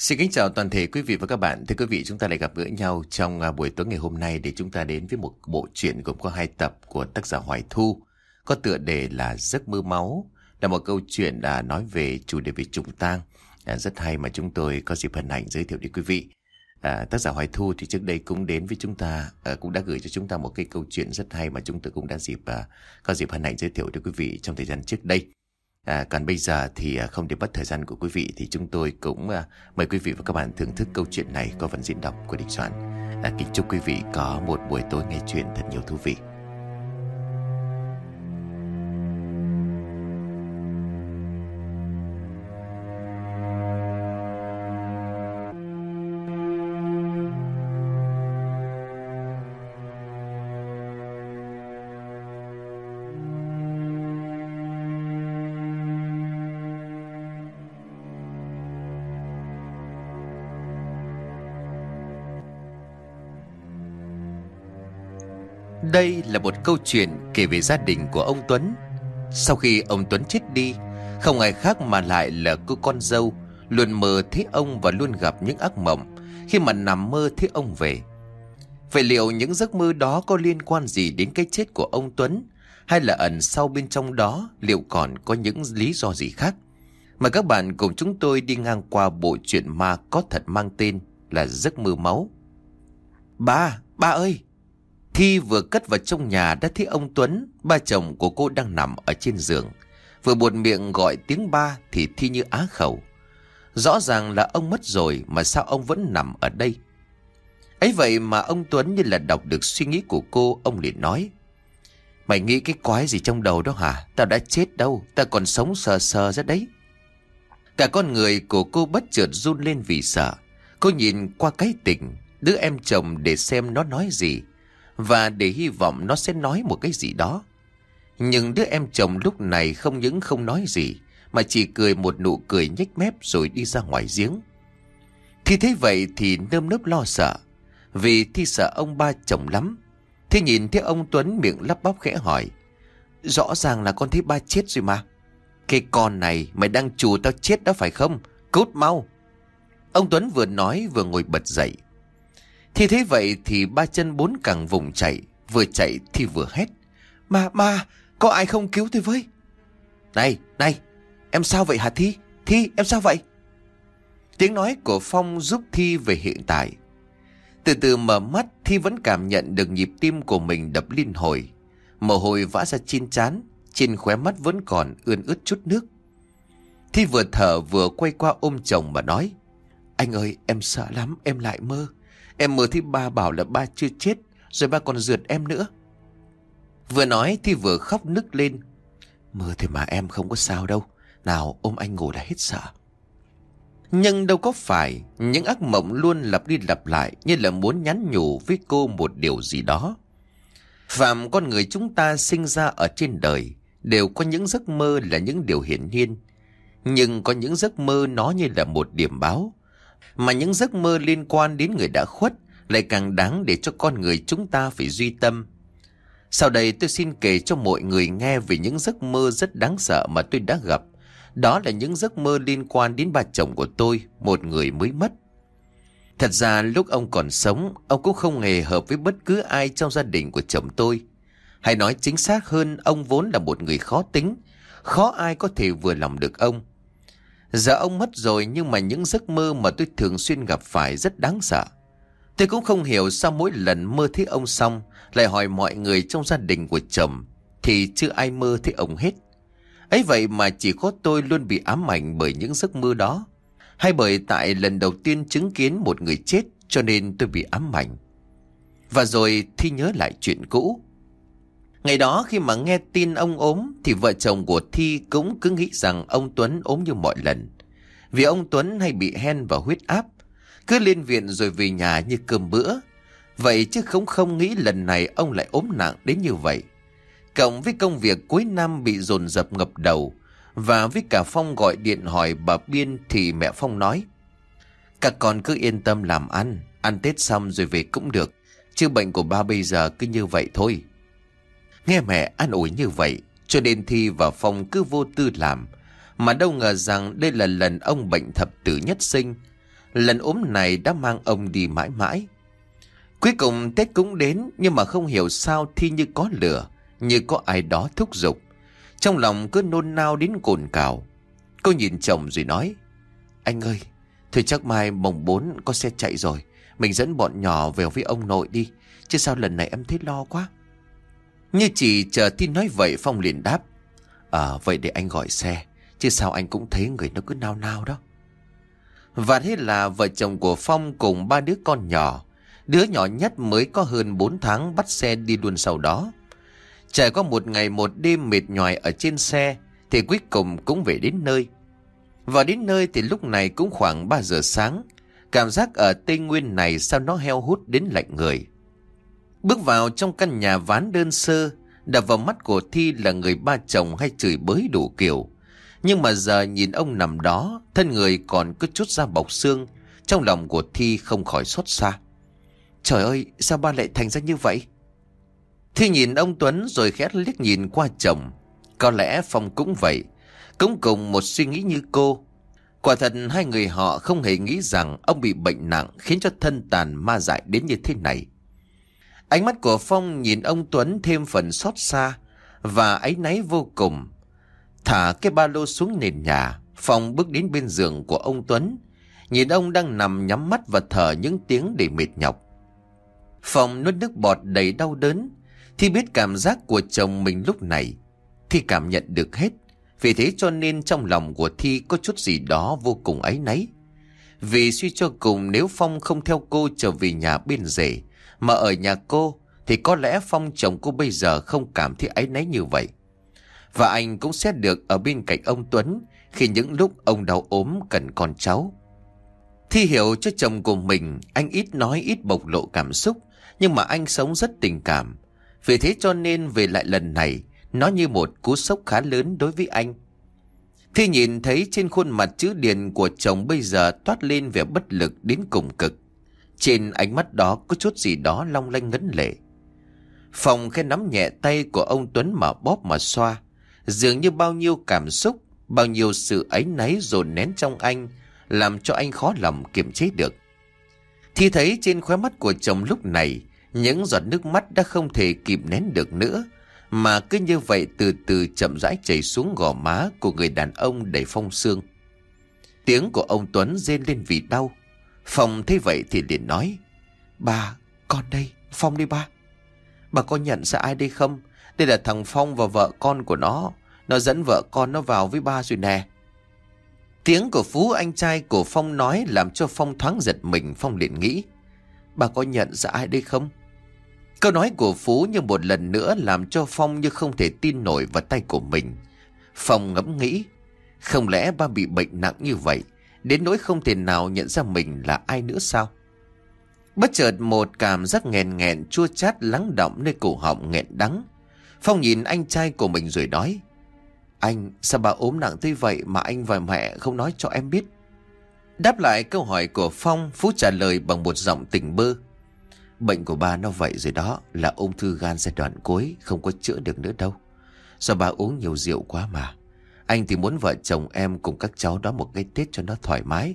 Xin kính chào toàn thể quý vị và các bạn. Thưa quý vị, chúng ta lại gặp gỡ nhau trong à, buổi tối ngày hôm nay để chúng ta đến với một bộ truyện gồm có hai tập của tác giả Hoài Thu. Có tựa đề là Giấc mơ máu, là một câu chuyện đã nói về chủ đề về trùng tang. À, rất hay mà chúng tôi có dịp hân hạnh giới thiệu đến quý vị. À, tác giả Hoài Thu thì trước đây cũng đến với chúng ta, à, cũng đã gửi cho chúng ta một cái câu chuyện rất hay mà chúng tôi cũng đã dịp à, có dịp hân hạnh giới thiệu đến quý vị trong thời gian trước đây. À, còn bây giờ thì à, không để mất thời gian của quý vị thì chúng tôi cũng à, mời quý vị và các bạn thưởng thức câu chuyện này có phần diễn đọc của đình Soạn. À, kính chúc quý vị có một buổi tối nghe chuyện thật nhiều thú vị. Đây là một câu chuyện kể về gia đình của ông Tuấn. Sau khi ông Tuấn chết đi, không ai khác mà lại là cô con dâu luôn mơ thấy ông và luôn gặp những ác mộng khi mà nằm mơ thấy ông về. Vậy liệu những giấc mơ đó có liên quan gì đến cái chết của ông Tuấn hay là ẩn sau bên trong đó liệu còn có những lý do gì khác? Mời các bạn cùng chúng tôi đi ngang qua bộ truyện ma có thật mang tên là Giấc mơ máu. Ba, ba ơi! Thi vừa cất vào trong nhà đã thấy ông Tuấn, ba chồng của cô đang nằm ở trên giường. Vừa buồn miệng gọi tiếng ba thì Thi như á khẩu. Rõ ràng là ông mất rồi mà sao ông vẫn nằm ở đây? ấy vậy mà ông Tuấn như là đọc được suy nghĩ của cô, ông liền nói. Mày nghĩ cái quái gì trong đầu đó hả? Tao đã chết đâu, tao còn sống sờ sờ ra đấy. Cả con người của cô bất chợt run lên vì sợ. Cô nhìn qua cái tỉnh, đứa em chồng để xem nó nói gì và để hy vọng nó sẽ nói một cái gì đó. Nhưng đứa em chồng lúc này không những không nói gì, mà chỉ cười một nụ cười nhếch mép rồi đi ra ngoài giếng. khi thấy vậy thì nơm nớp lo sợ, vì Thi sợ ông ba chồng lắm. Thi nhìn thấy ông Tuấn miệng lắp bắp khẽ hỏi, rõ ràng là con thấy ba chết rồi mà. Cái con này mày đang chù tao chết đó phải không? Cút mau. Ông Tuấn vừa nói vừa ngồi bật dậy. Thì thế vậy thì ba chân bốn cẳng vùng chạy, vừa chạy thì vừa hét. Mà, mà, có ai không cứu tôi với? Này, này, em sao vậy hả Thi? Thi, em sao vậy? Tiếng nói của Phong giúp Thi về hiện tại. Từ từ mở mắt, Thi vẫn cảm nhận được nhịp tim của mình đập liên hồi. Mồ hôi vã ra chín chán trên khóe mắt vẫn còn ươn ướt chút nước. Thi vừa thở vừa quay qua ôm chồng mà nói. Anh ơi, em sợ lắm, em lại mơ. Em mơ thấy ba bảo là ba chưa chết, Rồi ba còn rượt em nữa. Vừa nói thì vừa khóc nức lên. Mơ thì mà em không có sao đâu, Nào ôm anh ngủ đã hết sợ. Nhưng đâu có phải Những ác mộng luôn lặp đi lặp lại Như là muốn nhắn nhủ với cô một điều gì đó. Phạm, con người chúng ta sinh ra ở trên đời Đều có những giấc mơ là những điều hiển nhiên. Nhưng có những giấc mơ nó như là một điểm báo mà những giấc mơ liên quan đến người đã khuất lại càng đáng để cho con người chúng ta phải duy tâm. Sau đây tôi xin kể cho mọi người nghe về những giấc mơ rất đáng sợ mà tôi đã gặp. Đó là những giấc mơ liên quan đến bà chồng của tôi, một người mới mất. Thật ra lúc ông còn sống, ông cũng không hề hợp với bất cứ ai trong gia đình của chồng tôi. Hay nói chính xác hơn, ông vốn là một người khó tính, khó ai có thể vừa lòng được ông. Giờ ông mất rồi nhưng mà những giấc mơ mà tôi thường xuyên gặp phải rất đáng sợ. Tôi cũng không hiểu sao mỗi lần mơ thấy ông xong, lại hỏi mọi người trong gia đình của chồng, thì chưa ai mơ thấy ông hết. ấy vậy mà chỉ có tôi luôn bị ám ảnh bởi những giấc mơ đó. Hay bởi tại lần đầu tiên chứng kiến một người chết, cho nên tôi bị ám ảnh. Và rồi Thi nhớ lại chuyện cũ. Ngày đó khi mà nghe tin ông ốm thì vợ chồng của Thi cũng cứ nghĩ rằng ông Tuấn ốm như mọi lần. Vì ông Tuấn hay bị hen và huyết áp, cứ lên viện rồi về nhà như cơm bữa. Vậy chứ không không nghĩ lần này ông lại ốm nặng đến như vậy. Cộng với công việc cuối năm bị dồn dập ngập đầu và với cả Phong gọi điện hỏi bà Biên thì mẹ Phong nói Các con cứ yên tâm làm ăn, ăn Tết xong rồi về cũng được. Chứ bệnh của ba bây giờ cứ như vậy thôi. Nghe mẹ an ủi như vậy, cho nên Thi và Phong cứ vô tư làm. Mà đâu ngờ rằng đây là lần ông bệnh thập tử nhất sinh. Lần ốm này đã mang ông đi mãi mãi. Cuối cùng Tết cũng đến nhưng mà không hiểu sao Thi như có lửa, như có ai đó thúc giục. Trong lòng cứ nôn nao đến cồn cào. Cô nhìn chồng rồi nói, Anh ơi, thôi chắc mai mồng bốn có xe chạy rồi. Mình dẫn bọn nhỏ về với ông nội đi. Chứ sao lần này em thấy lo quá. Như chỉ chờ tin nói vậy, Phong liền đáp. Ờ vậy để anh gọi xe. Chứ sao anh cũng thấy người nó cứ nao nao đó. Và thế là vợ chồng của Phong cùng ba đứa con nhỏ. Đứa nhỏ nhất mới có hơn 4 tháng bắt xe đi luôn sau đó. Trải qua một ngày một đêm mệt nhòi ở trên xe, thì cuối cùng cũng về đến nơi. và đến nơi thì lúc này cũng khoảng 3 giờ sáng. Cảm giác ở Tây Nguyên này sao nó heo hút đến lạnh người. Bước vào trong căn nhà ván đơn sơ, đập vào mắt của Thi là người ba chồng hay chửi bới đủ kiểu. Nhưng mà giờ nhìn ông nằm đó, thân người còn cứ chút ra bọc xương, trong lòng của Thi không khỏi xót xa. Trời ơi, sao ba lại thành ra như vậy? Thi nhìn ông Tuấn rồi khét liếc nhìn qua chồng. Có lẽ Phong cũng vậy, cũng cùng một suy nghĩ như cô. Quả thật hai người họ không hề nghĩ rằng ông bị bệnh nặng khiến cho thân tàn ma dại đến như thế này. Ánh mắt của Phong nhìn ông Tuấn thêm phần xót xa và áy náy vô cùng. Thả cái ba lô xuống nền nhà, Phong bước đến bên giường của ông Tuấn. Nhìn ông đang nằm nhắm mắt và thở những tiếng để mệt nhọc. Phong nuốt nước bọt đầy đau đớn. Thì biết cảm giác của chồng mình lúc này. Thì cảm nhận được hết. Vì thế cho nên trong lòng của Thi có chút gì đó vô cùng áy náy. Vì suy cho cùng nếu Phong không theo cô trở về nhà bên rể, mà ở nhà cô, thì có lẽ Phong chồng cô bây giờ không cảm thấy áy náy như vậy. Và anh cũng sẽ được ở bên cạnh ông Tuấn khi những lúc ông đau ốm cần con cháu. Thi hiểu cho chồng của mình, anh ít nói ít bộc lộ cảm xúc, nhưng mà anh sống rất tình cảm. Vì thế cho nên về lại lần này, nó như một cú sốc khá lớn đối với anh. Thi nhìn thấy trên khuôn mặt chữ điền của chồng bây giờ toát lên vẻ bất lực đến cùng cực. Trên ánh mắt đó có chút gì đó long lanh ngấn lệ. Phòng khẽ nắm nhẹ tay của ông Tuấn mà bóp mà xoa. Dường như bao nhiêu cảm xúc, bao nhiêu sự ấy náy dồn nén trong anh, làm cho anh khó lòng kiềm chế được. Thi thấy trên khóe mắt của chồng lúc này, những giọt nước mắt đã không thể kìm nén được nữa, mà cứ như vậy từ từ chậm rãi chảy xuống gò má của người đàn ông đầy phong xương. Tiếng của ông Tuấn rên lên vì đau. Phong thấy vậy thì liền nói, Bà, con đây, Phong đi ba. Bà có nhận ra ai đây không? Đây là thằng Phong và vợ con của nó. Nó dẫn vợ con nó vào với ba rồi nè. Tiếng của Phú anh trai của Phong nói làm cho Phong thoáng giật mình. Phong liền nghĩ. Bà có nhận ra ai đây không? Câu nói của Phú như một lần nữa làm cho Phong như không thể tin nổi vào tay của mình. Phong ngẫm nghĩ. Không lẽ ba bị bệnh nặng như vậy? Đến nỗi không thể nào nhận ra mình là ai nữa sao? Bất chợt một cảm giác nghẹn nghẹn chua chát lắng động nơi cổ họng nghẹn đắng. Phong nhìn anh trai của mình rồi nói. Anh, sao bà ốm nặng tới vậy mà anh và mẹ không nói cho em biết? Đáp lại câu hỏi của Phong, Phú trả lời bằng một giọng tỉnh bơ. Bệnh của bà nó vậy rồi đó, là ung thư gan giai đoạn cuối, không có chữa được nữa đâu. Do bà uống nhiều rượu quá mà. Anh thì muốn vợ chồng em cùng các cháu đó một cái Tết cho nó thoải mái.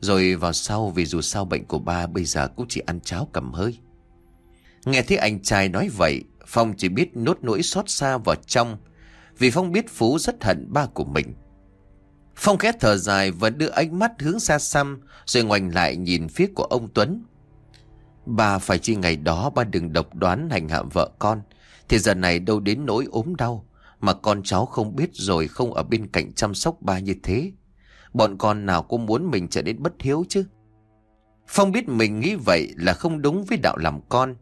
Rồi vào sau vì dù sao bệnh của ba bây giờ cũng chỉ ăn cháo cầm hơi. Nghe thấy anh trai nói vậy, Phong chỉ biết nốt nỗi xót xa vào trong. Vì Phong biết Phú rất hận ba của mình. Phong khét thở dài và đưa ánh mắt hướng xa xăm rồi ngoảnh lại nhìn phía của ông Tuấn. Bà phải chi ngày đó ba đừng độc đoán hành hạ vợ con. Thì giờ này đâu đến nỗi ốm đau. Mà con cháu không biết rồi không ở bên cạnh chăm sóc ba như thế. Bọn con nào cũng muốn mình trở nên bất hiếu chứ. Phong biết mình nghĩ vậy là không đúng với đạo làm con.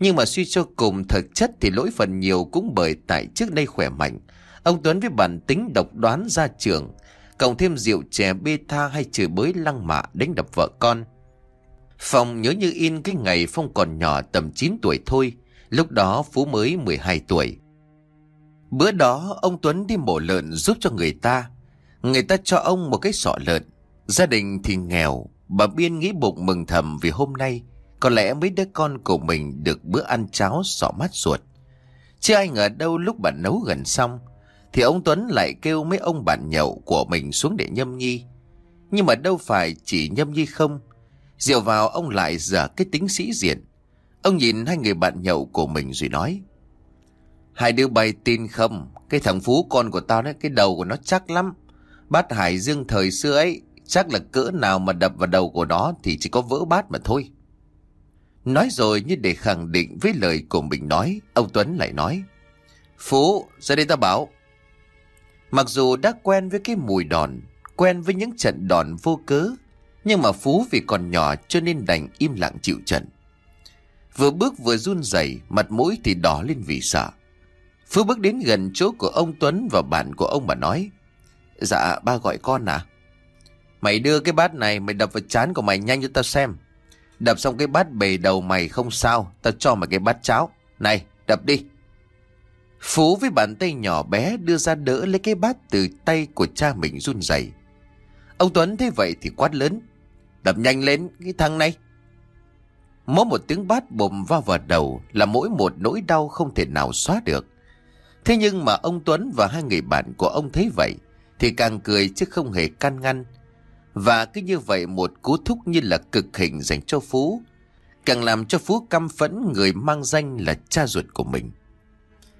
Nhưng mà suy cho cùng thực chất thì lỗi phần nhiều cũng bởi tại trước đây khỏe mạnh. Ông Tuấn với bản tính độc đoán ra trường, cộng thêm rượu chè bê tha hay chửi bới lăng mạ đánh đập vợ con. Phong nhớ như in cái ngày Phong còn nhỏ tầm 9 tuổi thôi, lúc đó Phú mới 12 tuổi. Bữa đó, ông Tuấn đi mổ lợn giúp cho người ta. Người ta cho ông một cái sọ lợn. Gia đình thì nghèo. Bà Biên nghĩ bụng mừng thầm vì hôm nay có lẽ mấy đứa con của mình được bữa ăn cháo sọ mát ruột. Chứ ai ngờ đâu lúc bà nấu gần xong, thì ông Tuấn lại kêu mấy ông bạn nhậu của mình xuống để nhâm nhi. Nhưng mà đâu phải chỉ nhâm nhi không. Rượu vào ông lại giả cái tính sĩ diện. Ông nhìn hai người bạn nhậu của mình rồi nói. Hai đứa bay tin không? Cái thằng Phú con của tao đấy, cái đầu của nó chắc lắm. Bát Hải Dương thời xưa ấy, chắc là cỡ nào mà đập vào đầu của nó thì chỉ có vỡ bát mà thôi. Nói rồi như để khẳng định với lời của mình nói, ông Tuấn lại nói. Phú, ra đây ta bảo. Mặc dù đã quen với cái mùi đòn, quen với những trận đòn vô cớ, nhưng mà Phú vì còn nhỏ cho nên đành im lặng chịu trận. Vừa bước vừa run rẩy, mặt mũi thì đỏ lên vì sợ. Phú bước đến gần chỗ của ông Tuấn và bạn của ông mà nói. Dạ, ba gọi con à? Mày đưa cái bát này mày đập vào chán của mày nhanh cho tao xem. Đập xong cái bát bề đầu mày không sao, tao cho mày cái bát cháo. Này, đập đi. Phú với bàn tay nhỏ bé đưa ra đỡ lấy cái bát từ tay của cha mình run rẩy. Ông Tuấn thấy vậy thì quát lớn. Đập nhanh lên cái thằng này. Mỗi một tiếng bát bồm vào vào đầu là mỗi một nỗi đau không thể nào xóa được. Thế nhưng mà ông Tuấn và hai người bạn của ông thấy vậy thì càng cười chứ không hề can ngăn. Và cứ như vậy một cú thúc như là cực hình dành cho Phú. Càng làm cho Phú căm phẫn người mang danh là cha ruột của mình.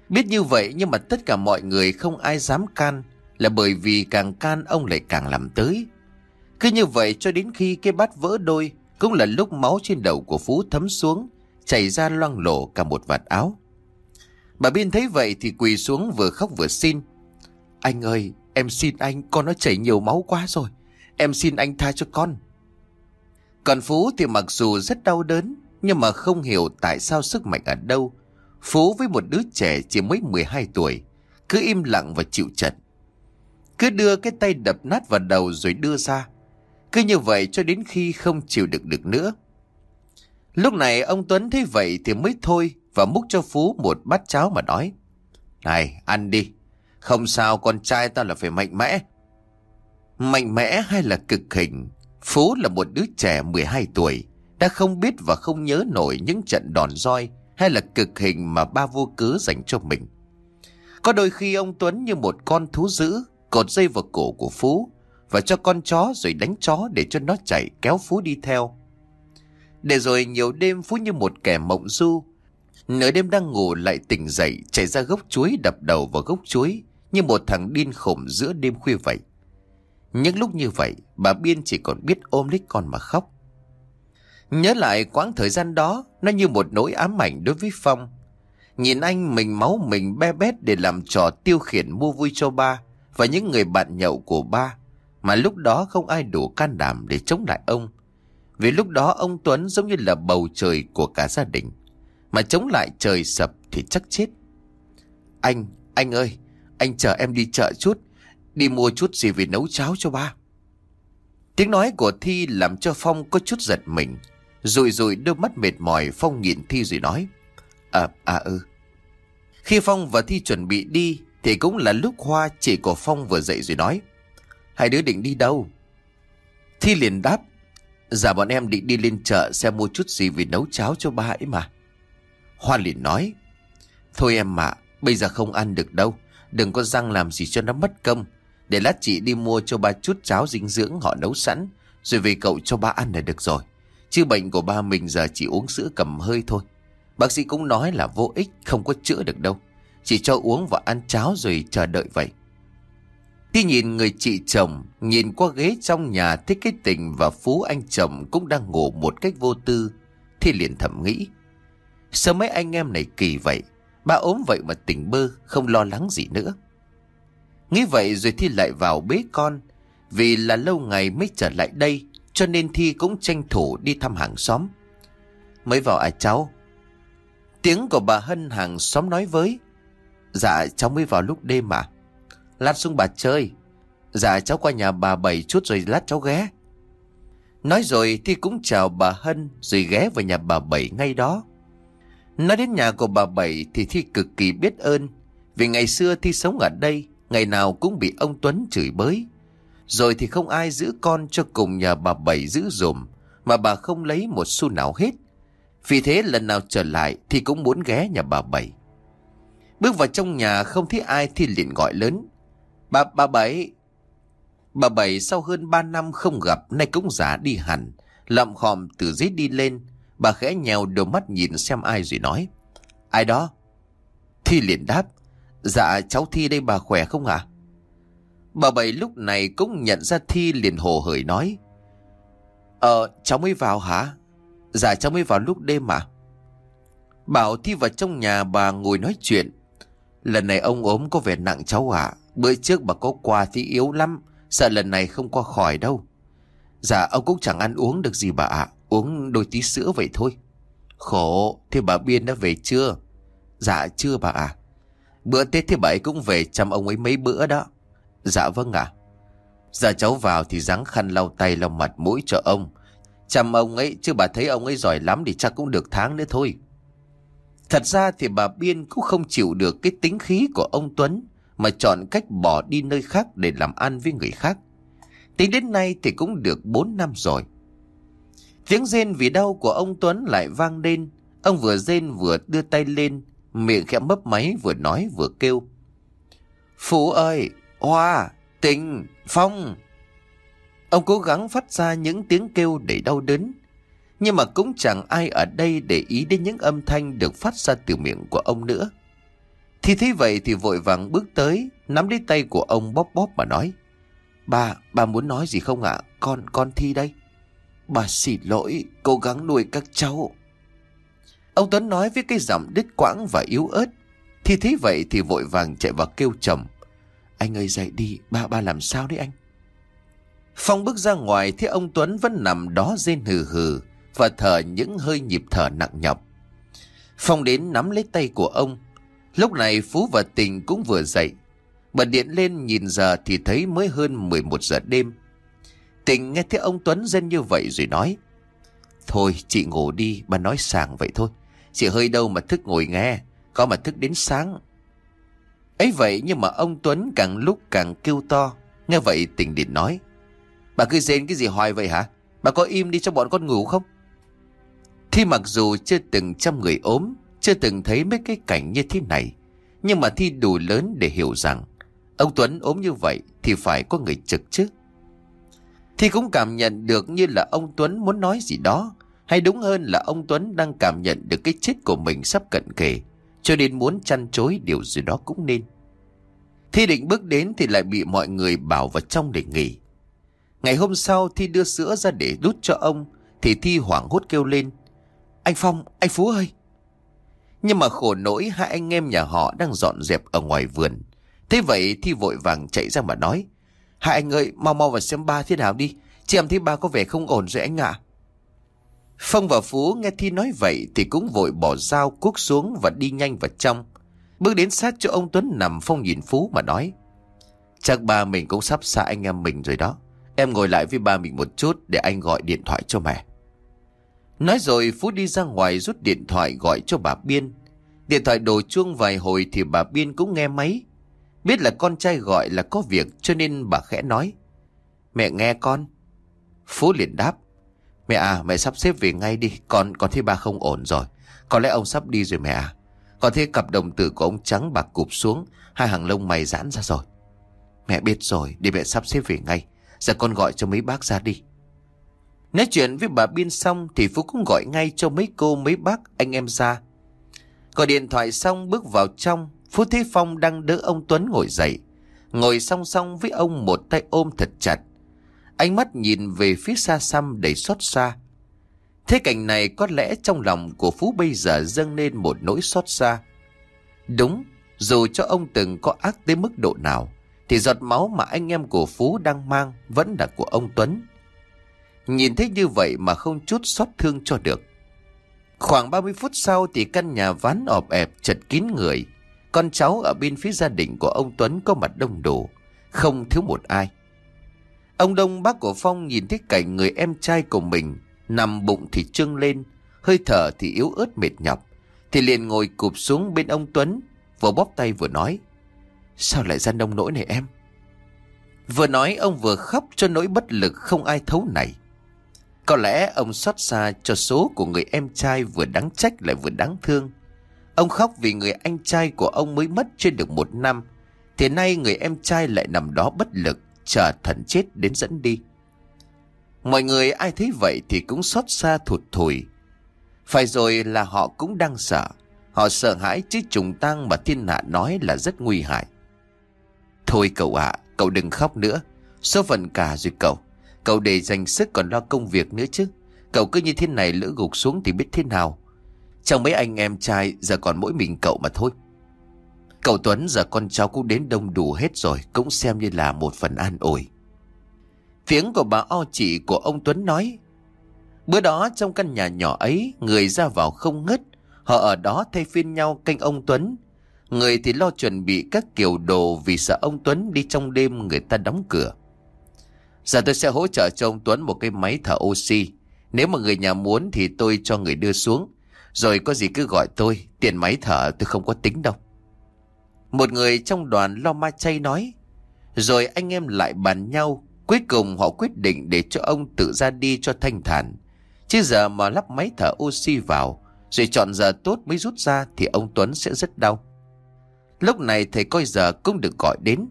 Biết như vậy nhưng mà tất cả mọi người không ai dám can là bởi vì càng can ông lại càng làm tới. Cứ như vậy cho đến khi cái bát vỡ đôi cũng là lúc máu trên đầu của Phú thấm xuống, chảy ra loang lổ cả một vạt áo. Bà Biên thấy vậy thì quỳ xuống vừa khóc vừa xin. Anh ơi, em xin anh, con nó chảy nhiều máu quá rồi. Em xin anh tha cho con. Còn Phú thì mặc dù rất đau đớn, nhưng mà không hiểu tại sao sức mạnh ở đâu. Phú với một đứa trẻ chỉ mới 12 tuổi, cứ im lặng và chịu trận. Cứ đưa cái tay đập nát vào đầu rồi đưa ra. Cứ như vậy cho đến khi không chịu được được nữa. Lúc này ông Tuấn thấy vậy thì mới thôi và múc cho Phú một bát cháo mà nói. Này, ăn đi. Không sao, con trai tao là phải mạnh mẽ. Mạnh mẽ hay là cực hình? Phú là một đứa trẻ 12 tuổi, đã không biết và không nhớ nổi những trận đòn roi hay là cực hình mà ba vô cớ dành cho mình. Có đôi khi ông Tuấn như một con thú dữ, cột dây vào cổ của Phú và cho con chó rồi đánh chó để cho nó chạy kéo Phú đi theo. Để rồi nhiều đêm Phú như một kẻ mộng du, nửa đêm đang ngủ lại tỉnh dậy chạy ra gốc chuối đập đầu vào gốc chuối như một thằng điên khủng giữa đêm khuya vậy. Những lúc như vậy, bà Biên chỉ còn biết ôm lấy con mà khóc. Nhớ lại quãng thời gian đó, nó như một nỗi ám ảnh đối với Phong. Nhìn anh mình máu mình be bét để làm trò tiêu khiển mua vui cho ba và những người bạn nhậu của ba, mà lúc đó không ai đủ can đảm để chống lại ông. Vì lúc đó ông Tuấn giống như là bầu trời của cả gia đình, mà chống lại trời sập thì chắc chết. Anh, anh ơi, anh chờ em đi chợ chút, đi mua chút gì về nấu cháo cho ba. Tiếng nói của Thi làm cho Phong có chút giật mình. Rồi rồi đôi mắt mệt mỏi Phong nhìn Thi rồi nói. À, à ừ. Khi Phong và Thi chuẩn bị đi thì cũng là lúc Hoa chỉ của Phong vừa dậy rồi nói. Hai đứa định đi đâu? Thi liền đáp. Dạ bọn em định đi lên chợ xem mua chút gì về nấu cháo cho ba ấy mà. Hoa liền nói. Thôi em mà, bây giờ không ăn được đâu. Đừng có răng làm gì cho nó mất công. Để lát chị đi mua cho ba chút cháo dinh dưỡng họ nấu sẵn. Rồi về cậu cho ba ăn là được rồi. Chứ bệnh của ba mình giờ chỉ uống sữa cầm hơi thôi. Bác sĩ cũng nói là vô ích, không có chữa được đâu. Chỉ cho uống và ăn cháo rồi chờ đợi vậy. Khi nhìn người chị chồng, nhìn qua ghế trong nhà thấy cái tình và Phú anh chồng cũng đang ngủ một cách vô tư, thì liền thầm nghĩ. Sao mấy anh em này kỳ vậy? Ba ốm vậy mà tỉnh bơ, không lo lắng gì nữa. Nghĩ vậy rồi Thi lại vào bế con, vì là lâu ngày mới trở lại đây, cho nên Thi cũng tranh thủ đi thăm hàng xóm. Mới vào à cháu? Tiếng của bà Hân hàng xóm nói với. Dạ cháu mới vào lúc đêm mà. Lát xuống bà chơi. Dạ cháu qua nhà bà Bảy chút rồi lát cháu ghé. Nói rồi Thi cũng chào bà Hân rồi ghé vào nhà bà Bảy ngay đó. Nói đến nhà của bà Bảy thì Thi cực kỳ biết ơn. Vì ngày xưa Thi sống ở đây, ngày nào cũng bị ông Tuấn chửi bới. Rồi thì không ai giữ con cho cùng nhà bà Bảy giữ dùm, mà bà không lấy một xu nào hết. Vì thế lần nào trở lại thì cũng muốn ghé nhà bà Bảy. Bước vào trong nhà không thấy ai thì liền gọi lớn. Bà, bà Bảy. Bà Bảy sau hơn 3 năm không gặp nay cũng giả đi hẳn. Lậm khòm từ dưới đi lên. Bà khẽ nhèo đôi mắt nhìn xem ai rồi nói. Ai đó? Thi liền đáp. Dạ cháu Thi đây bà khỏe không ạ? Bà Bảy lúc này cũng nhận ra Thi liền hồ hởi nói. Ờ cháu mới vào hả? Dạ cháu mới vào lúc đêm mà. Bảo Thi vào trong nhà bà ngồi nói chuyện. Lần này ông ốm có vẻ nặng cháu ạ. Bữa trước bà có quà thì yếu lắm. Sợ lần này không qua khỏi đâu. Dạ ông cũng chẳng ăn uống được gì bà ạ. Uống đôi tí sữa vậy thôi. Khổ, thế bà Biên đã về chưa? Dạ chưa bà ạ. Bữa Tết thì bà ấy cũng về chăm ông ấy mấy bữa đó. Dạ vâng ạ. Giờ cháu vào thì dáng khăn lau tay lau mặt mũi cho ông. Chăm ông ấy chứ bà thấy ông ấy giỏi lắm thì chắc cũng được tháng nữa thôi. Thật ra thì bà Biên cũng không chịu được cái tính khí của ông Tuấn mà chọn cách bỏ đi nơi khác để làm ăn với người khác. Tính đến nay thì cũng được 4 năm rồi. Tiếng rên vì đau của ông Tuấn lại vang lên. Ông vừa rên vừa đưa tay lên, miệng khẽ mấp máy vừa nói vừa kêu. Phú ơi, Hoa, Tình, Phong. Ông cố gắng phát ra những tiếng kêu để đau đớn. Nhưng mà cũng chẳng ai ở đây để ý đến những âm thanh được phát ra từ miệng của ông nữa. Thì thế vậy thì vội vàng bước tới, nắm lấy tay của ông bóp bóp mà nói. Bà, bà muốn nói gì không ạ? Con, con Thi đây. Bà xin lỗi, cố gắng nuôi các cháu. Ông Tuấn nói với cái giọng đứt quãng và yếu ớt. Thì thế vậy thì vội vàng chạy vào kêu chồng. Anh ơi dậy đi, ba ba làm sao đấy anh? Phong bước ra ngoài thì ông Tuấn vẫn nằm đó rên hừ hừ và thở những hơi nhịp thở nặng nhọc. Phong đến nắm lấy tay của ông. Lúc này Phú và Tình cũng vừa dậy. Bật điện lên nhìn giờ thì thấy mới hơn 11 giờ đêm. Tình nghe thấy ông Tuấn dân như vậy rồi nói. Thôi chị ngủ đi, bà nói sàng vậy thôi. Chị hơi đâu mà thức ngồi nghe, có mà thức đến sáng. ấy vậy nhưng mà ông Tuấn càng lúc càng kêu to. Nghe vậy tình điện nói. Bà cứ dên cái gì hoài vậy hả? Bà có im đi cho bọn con ngủ không? Thi mặc dù chưa từng trăm người ốm, chưa từng thấy mấy cái cảnh như thế này. Nhưng mà Thi đủ lớn để hiểu rằng ông Tuấn ốm như vậy thì phải có người trực chứ. Thi cũng cảm nhận được như là ông Tuấn muốn nói gì đó. Hay đúng hơn là ông Tuấn đang cảm nhận được cái chết của mình sắp cận kề. Cho nên muốn chăn chối điều gì đó cũng nên. Thi định bước đến thì lại bị mọi người bảo vào trong để nghỉ. Ngày hôm sau Thi đưa sữa ra để đút cho ông Thì Thi hoảng hốt kêu lên Anh Phong, anh Phú ơi Nhưng mà khổ nỗi hai anh em nhà họ đang dọn dẹp ở ngoài vườn Thế vậy Thi vội vàng chạy ra mà nói Hai anh ơi, mau mau vào xem ba thế nào đi Chị em thấy ba có vẻ không ổn rồi anh ạ Phong và Phú nghe Thi nói vậy Thì cũng vội bỏ dao cuốc xuống và đi nhanh vào trong Bước đến sát cho ông Tuấn nằm Phong nhìn Phú mà nói, Chắc ba mình cũng sắp xa anh em mình rồi đó Em ngồi lại với ba mình một chút để anh gọi điện thoại cho mẹ. Nói rồi Phú đi ra ngoài rút điện thoại gọi cho bà Biên. Điện thoại đổ chuông vài hồi thì bà Biên cũng nghe máy. Biết là con trai gọi là có việc cho nên bà khẽ nói. Mẹ nghe con. Phú liền đáp. Mẹ à, mẹ sắp xếp về ngay đi, con con thấy ba không ổn rồi. Có lẽ ông sắp đi rồi mẹ à. Còn thấy cặp đồng tử của ông trắng bạc cụp xuống, hai hàng lông mày giãn ra rồi. Mẹ biết rồi, để mẹ sắp xếp về ngay. Giờ con gọi cho mấy bác ra đi. Nói chuyện với bà Biên xong thì Phú cũng gọi ngay cho mấy cô mấy bác anh em ra. Gọi điện thoại xong bước vào trong, Phú Thế Phong đang đỡ ông Tuấn ngồi dậy. Ngồi song song với ông một tay ôm thật chặt. Ánh mắt nhìn về phía xa xăm đầy xót xa. Thế cảnh này có lẽ trong lòng của Phú bây giờ dâng lên một nỗi xót xa. Đúng, dù cho ông từng có ác tới mức độ nào, thì giọt máu mà anh em của Phú đang mang vẫn là của ông Tuấn. Nhìn thấy như vậy mà không chút xót thương cho được. Khoảng 30 phút sau thì căn nhà ván ọp ẹp chật kín người. Con cháu ở bên phía gia đình của ông Tuấn có mặt đông đủ, không thiếu một ai. Ông Đông bác của Phong nhìn thấy cảnh người em trai của mình nằm bụng thì trưng lên, hơi thở thì yếu ớt mệt nhọc, thì liền ngồi cụp xuống bên ông Tuấn, vừa bóp tay vừa nói. Sao lại ra nông nỗi này em Vừa nói ông vừa khóc cho nỗi bất lực không ai thấu này Có lẽ ông xót xa cho số của người em trai vừa đáng trách lại vừa đáng thương Ông khóc vì người anh trai của ông mới mất chưa được một năm Thì nay người em trai lại nằm đó bất lực chờ thần chết đến dẫn đi. Mọi người ai thấy vậy thì cũng xót xa thụt thùi. Phải rồi là họ cũng đang sợ. Họ sợ hãi chứ trùng tang mà thiên hạ nói là rất nguy hại. Thôi cậu ạ, cậu đừng khóc nữa. Số phận cả rồi cậu. Cậu để dành sức còn lo công việc nữa chứ. Cậu cứ như thế này lỡ gục xuống thì biết thế nào. Trong mấy anh em trai, giờ còn mỗi mình cậu mà thôi. Cậu Tuấn, giờ con cháu cũng đến đông đủ hết rồi, Cũng xem như là một phần an ủi. Tiếng của bà O chị của ông Tuấn nói, Bữa đó trong căn nhà nhỏ ấy, Người ra vào không ngất Họ ở đó thay phiên nhau canh ông Tuấn. Người thì lo chuẩn bị các kiểu đồ Vì sợ ông Tuấn đi trong đêm người ta đóng cửa. Giờ tôi sẽ hỗ trợ cho ông Tuấn một cái máy thở oxy. Nếu mà người nhà muốn thì tôi cho người đưa xuống. Rồi có gì cứ gọi tôi, Tiền máy thở tôi không có tính đâu một người trong đoàn lo ma chay nói. Rồi anh em lại bàn nhau. Cuối cùng họ quyết định để cho ông tự ra đi cho thanh thản. Chứ giờ mà lắp máy thở oxy vào. Rồi chọn giờ tốt mới rút ra thì ông Tuấn sẽ rất đau. Lúc này thầy coi giờ cũng được gọi đến.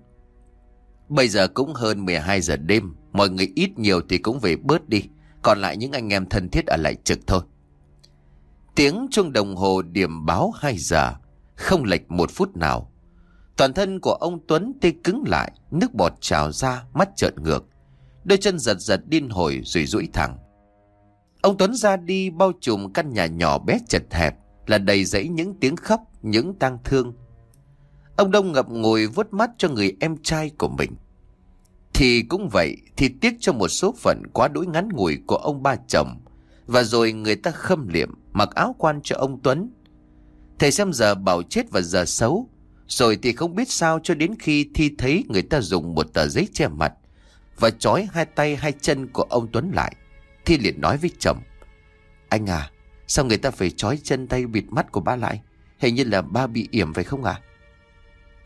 Bây giờ cũng hơn 12 giờ đêm. Mọi người ít nhiều thì cũng về bớt đi. Còn lại những anh em thân thiết ở lại trực thôi. Tiếng chuông đồng hồ điểm báo 2 giờ. Không lệch một phút nào. Toàn thân của ông Tuấn tê cứng lại, nước bọt trào ra, mắt trợn ngược. Đôi chân giật giật điên hồi rồi duỗi thẳng. Ông Tuấn ra đi bao trùm căn nhà nhỏ bé chật hẹp là đầy dẫy những tiếng khóc, những tang thương. Ông Đông ngập ngồi vuốt mắt cho người em trai của mình. Thì cũng vậy, thì tiếc cho một số phận quá đối ngắn ngủi của ông ba chồng. Và rồi người ta khâm liệm, mặc áo quan cho ông Tuấn. Thầy xem giờ bảo chết và giờ xấu, rồi thì không biết sao cho đến khi thi thấy người ta dùng một tờ giấy che mặt và trói hai tay hai chân của ông Tuấn lại. Thi liền nói với chồng. Anh à, sao người ta phải trói chân tay bịt mắt của ba lại? Hình như là ba bị yểm phải không à?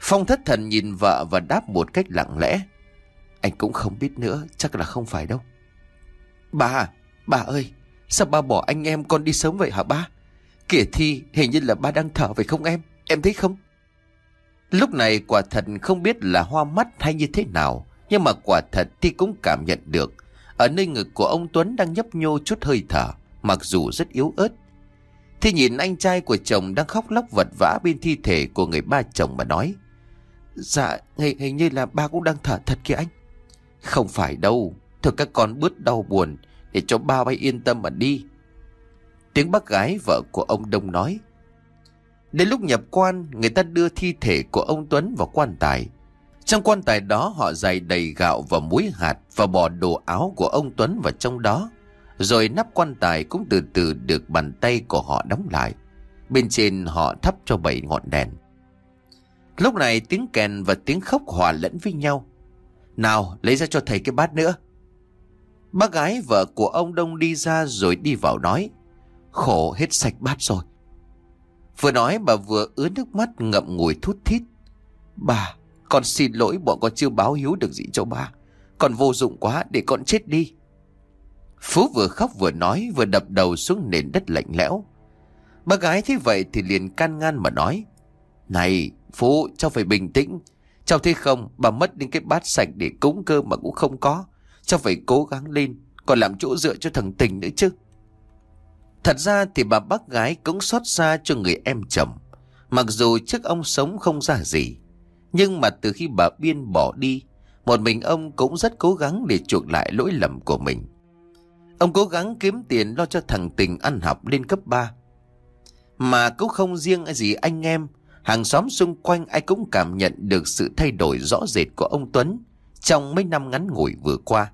Phong thất thần nhìn vợ và đáp một cách lặng lẽ. Anh cũng không biết nữa, chắc là không phải đâu. Bà, à, bà ơi, sao ba bỏ anh em con đi sớm vậy hả ba? Kể thi, hình như là ba đang thở phải không em? Em thấy không? Lúc này quả thật không biết là hoa mắt hay như thế nào, nhưng mà quả thật thì cũng cảm nhận được. Ở nơi ngực của ông Tuấn đang nhấp nhô chút hơi thở, mặc dù rất yếu ớt. thi nhìn anh trai của chồng đang khóc lóc vật vã bên thi thể của người ba chồng mà nói. Dạ, hình, hình như là ba cũng đang thở thật kìa anh. Không phải đâu, thôi các con bớt đau buồn, để cho ba bay yên tâm mà đi. Tiếng bác gái vợ của ông Đông nói. Đến lúc nhập quan, người ta đưa thi thể của ông Tuấn vào quan tài. Trong quan tài đó họ dày đầy gạo và muối hạt và bỏ đồ áo của ông Tuấn vào trong đó. Rồi nắp quan tài cũng từ từ được bàn tay của họ đóng lại. Bên trên họ thắp cho bảy ngọn đèn. Lúc này tiếng kèn và tiếng khóc hòa lẫn với nhau. Nào, lấy ra cho thầy cái bát nữa. Bác gái vợ của ông Đông đi ra rồi đi vào nói. Khổ hết sạch bát rồi. Vừa nói bà vừa ứa nước mắt ngậm ngùi thút thít. Bà, con xin lỗi bọn con chưa báo hiếu được gì cho ba. Con vô dụng quá để con chết đi. Phú vừa khóc vừa nói vừa đập đầu xuống nền đất lạnh lẽo. Bác gái thấy vậy thì liền can ngăn mà nói. Này, Phú, cháu phải bình tĩnh. Cháu thấy không, bà mất đến cái bát sạch để cúng cơ mà cũng không có. Cháu phải cố gắng lên, còn làm chỗ dựa cho thằng Tình nữa chứ. Thật ra thì bà bác gái cũng xót xa cho người em chồng. Mặc dù trước ông sống không ra gì. Nhưng mà từ khi bà Biên bỏ đi, một mình ông cũng rất cố gắng để chuộc lại lỗi lầm của mình. Ông cố gắng kiếm tiền lo cho thằng Tình ăn học lên cấp 3. Mà cũng không riêng gì anh em, hàng xóm xung quanh ai cũng cảm nhận được sự thay đổi rõ rệt của ông Tuấn trong mấy năm ngắn ngủi vừa qua.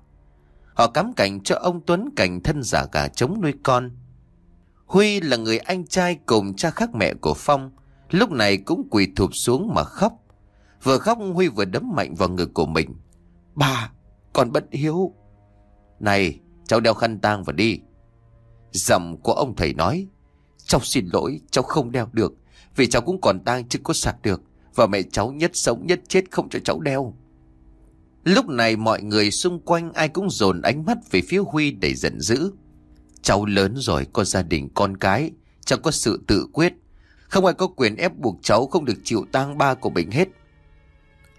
Họ cắm cảnh cho ông Tuấn cảnh thân giả gà chống nuôi con, Huy là người anh trai cùng cha khác mẹ của Phong, lúc này cũng quỳ thụp xuống mà khóc. Vừa khóc Huy vừa đấm mạnh vào ngực của mình. Bà, còn bất hiếu. Này, cháu đeo khăn tang và đi. Giọng của ông thầy nói. Cháu xin lỗi, cháu không đeo được. Vì cháu cũng còn tang chứ có sạc được. Và mẹ cháu nhất sống nhất chết không cho cháu đeo. Lúc này mọi người xung quanh ai cũng dồn ánh mắt về phía Huy để giận dữ. Cháu lớn rồi, có gia đình con cái, cháu có sự tự quyết. Không ai có quyền ép buộc cháu không được chịu tang ba của mình hết.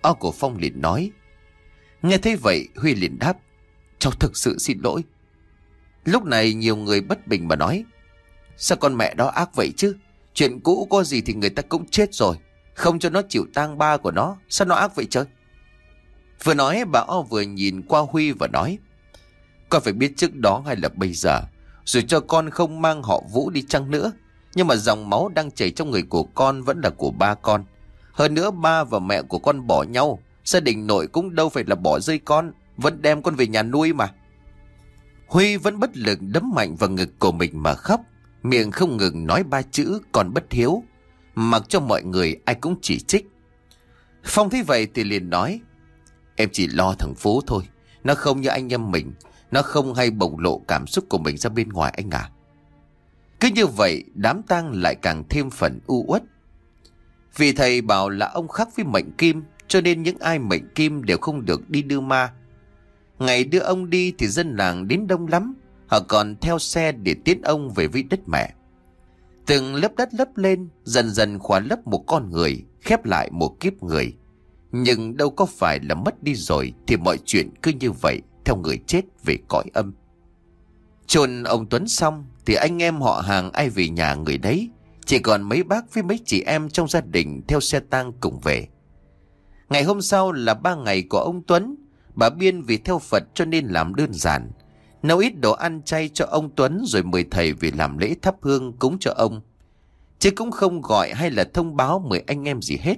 O của Phong liền nói. Nghe thấy vậy Huy liền đáp Cháu thực sự xin lỗi Lúc này nhiều người bất bình mà nói Sao con mẹ đó ác vậy chứ Chuyện cũ có gì thì người ta cũng chết rồi Không cho nó chịu tang ba của nó Sao nó ác vậy trời Vừa nói, bà O vừa nhìn qua Huy và nói, Con phải biết trước đó hay là bây giờ Rồi cho con không mang họ Vũ đi chăng nữa, Nhưng mà dòng máu đang chảy trong người của con Vẫn là của ba con. Hơn nữa, ba và mẹ của con bỏ nhau, Gia đình nội cũng đâu phải là bỏ rơi con, Vẫn đem con về nhà nuôi mà. Huy vẫn bất lực đấm mạnh vào ngực của mình mà khóc, Miệng không ngừng nói ba chữ còn bất hiếu. Mặc cho mọi người ai cũng chỉ trích. Phong thấy vậy thì liền nói Em chỉ lo thằng Phú thôi. Nó không như anh em mình. Nó không hay bộc lộ cảm xúc của mình ra bên ngoài anh à. Cứ như vậy, đám tang lại càng thêm phần u uất. Vì thầy bảo là ông khắc với mệnh kim, Cho nên những ai mệnh kim đều không được đi đưa ma. Ngày đưa ông đi thì dân làng đến đông lắm. Họ còn theo xe để tiến ông về với đất mẹ. Từng lớp đất lấp lên, Dần dần khóa lấp một con người, Khép lại một kiếp người. Nhưng đâu có phải là mất đi rồi Thì mọi chuyện cứ như vậy, Theo người chết về cõi âm chôn ông Tuấn xong Thì anh em họ hàng ai về nhà người đấy, Chỉ còn mấy bác với mấy chị em trong gia đình Theo xe tang cùng về Ngày hôm sau là ba ngày của ông Tuấn, Bà Biên vì theo Phật cho nên làm đơn giản Nấu ít đồ ăn chay cho ông Tuấn rồi mời thầy về làm lễ thắp hương cúng cho ông. Chứ cũng không gọi hay là thông báo mời anh em gì hết.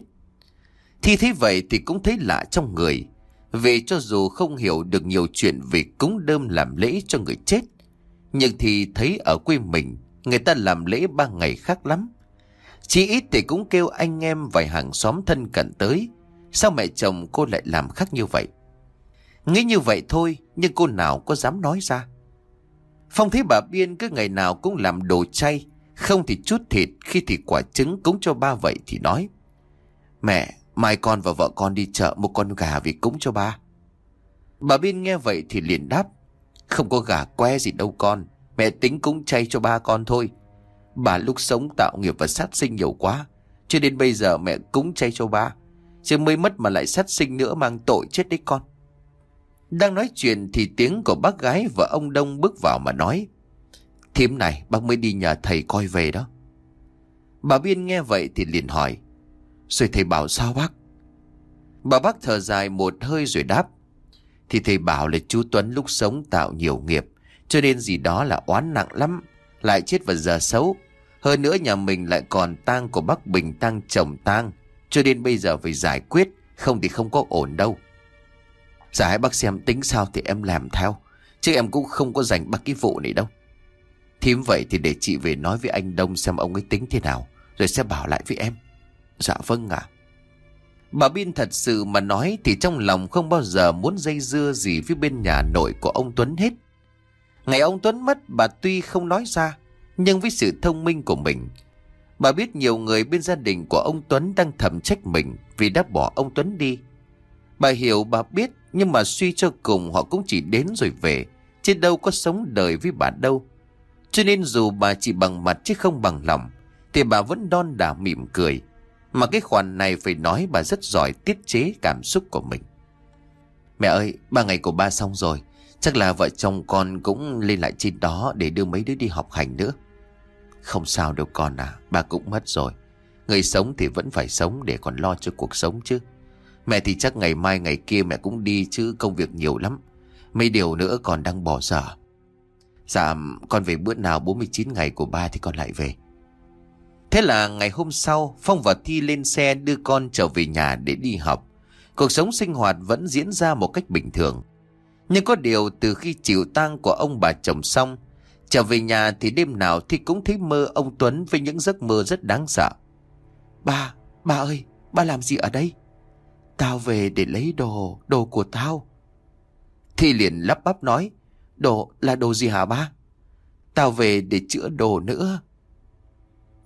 Thi thấy vậy thì cũng thấy lạ trong người. Vì cho dù không hiểu được nhiều chuyện về cúng đơm làm lễ cho người chết. Nhưng thì thấy ở quê mình người ta làm lễ ba ngày khác lắm. Chỉ ít thì cũng kêu anh em vài hàng xóm thân cận tới. Sao mẹ chồng cô lại làm khác như vậy? Nghĩ như vậy thôi, nhưng cô nào có dám nói ra. Phong thấy bà Biên cứ ngày nào cũng làm đồ chay, không thì chút thịt, khi thì quả trứng cúng cho ba vậy thì nói. Mẹ, mai con và vợ con đi chợ một con gà vì cúng cho ba. Bà Biên nghe vậy thì liền đáp. Không có gà que gì đâu con, mẹ tính cúng chay cho ba con thôi. Bà lúc sống tạo nghiệp và sát sinh nhiều quá, cho đến bây giờ mẹ cúng chay cho ba. Chứ mới mất mà lại sát sinh nữa mang tội chết đấy con. Đang nói chuyện thì tiếng của bác gái và ông Đông bước vào mà nói. Thím này bác mới đi nhà thầy coi về đó. Bà Biên nghe vậy thì liền hỏi. Rồi thầy bảo sao bác? Bà bác thở dài một hơi rồi đáp. Thì thầy bảo là chú Tuấn lúc sống tạo nhiều nghiệp. Cho nên gì đó là oán nặng lắm. Lại chết vào giờ xấu. Hơn nữa nhà mình lại còn tang của bác Bình tang chồng tang. Cho nên bây giờ phải giải quyết. Không thì không có ổn đâu. Dạ hãy bác xem tính sao thì em làm theo, Chứ em cũng không có dành bác cái vụ này đâu Thím vậy thì để chị về nói với anh Đông xem ông ấy tính thế nào, Rồi sẽ bảo lại với em Dạ vâng ạ Bà Bin thật sự mà nói thì trong lòng không bao giờ muốn dây dưa gì với bên nhà nội của ông Tuấn hết. Ngày ông Tuấn mất bà tuy không nói ra, nhưng với sự thông minh của mình, bà biết nhiều người bên gia đình của ông Tuấn đang thầm trách mình vì đã bỏ ông Tuấn đi. Bà hiểu bà biết nhưng mà suy cho cùng họ cũng chỉ đến rồi về Chứ đâu có sống đời với bà đâu Cho nên dù bà chỉ bằng mặt chứ không bằng lòng Thì bà vẫn đon đả mỉm cười mà cái khoản này phải nói bà rất giỏi tiết chế cảm xúc của mình Mẹ ơi, ba ngày của ba xong rồi Chắc là vợ chồng con cũng lên lại trên đó để đưa mấy đứa đi học hành nữa Không sao đâu con à, ba cũng mất rồi Người sống thì vẫn phải sống để còn lo cho cuộc sống chứ Mẹ thì chắc ngày mai ngày kia mẹ cũng đi chứ công việc nhiều lắm. Mấy điều nữa còn đang bỏ dở. Dạ, con về bữa nào 49 ngày của ba thì con lại về. Thế là ngày hôm sau, Phong và Thi lên xe đưa con trở về nhà để đi học. Cuộc sống sinh hoạt vẫn diễn ra một cách bình thường. Nhưng có điều từ khi chịu tang của ông bà chồng xong, trở về nhà thì đêm nào thì cũng thấy mơ ông Tuấn với những giấc mơ rất đáng sợ. Ba, ba ơi, ba làm gì ở đây? Tao về để lấy đồ, đồ của tao. Thi liền lắp bắp nói, đồ là đồ gì hả ba? Tao về để chữa đồ nữa.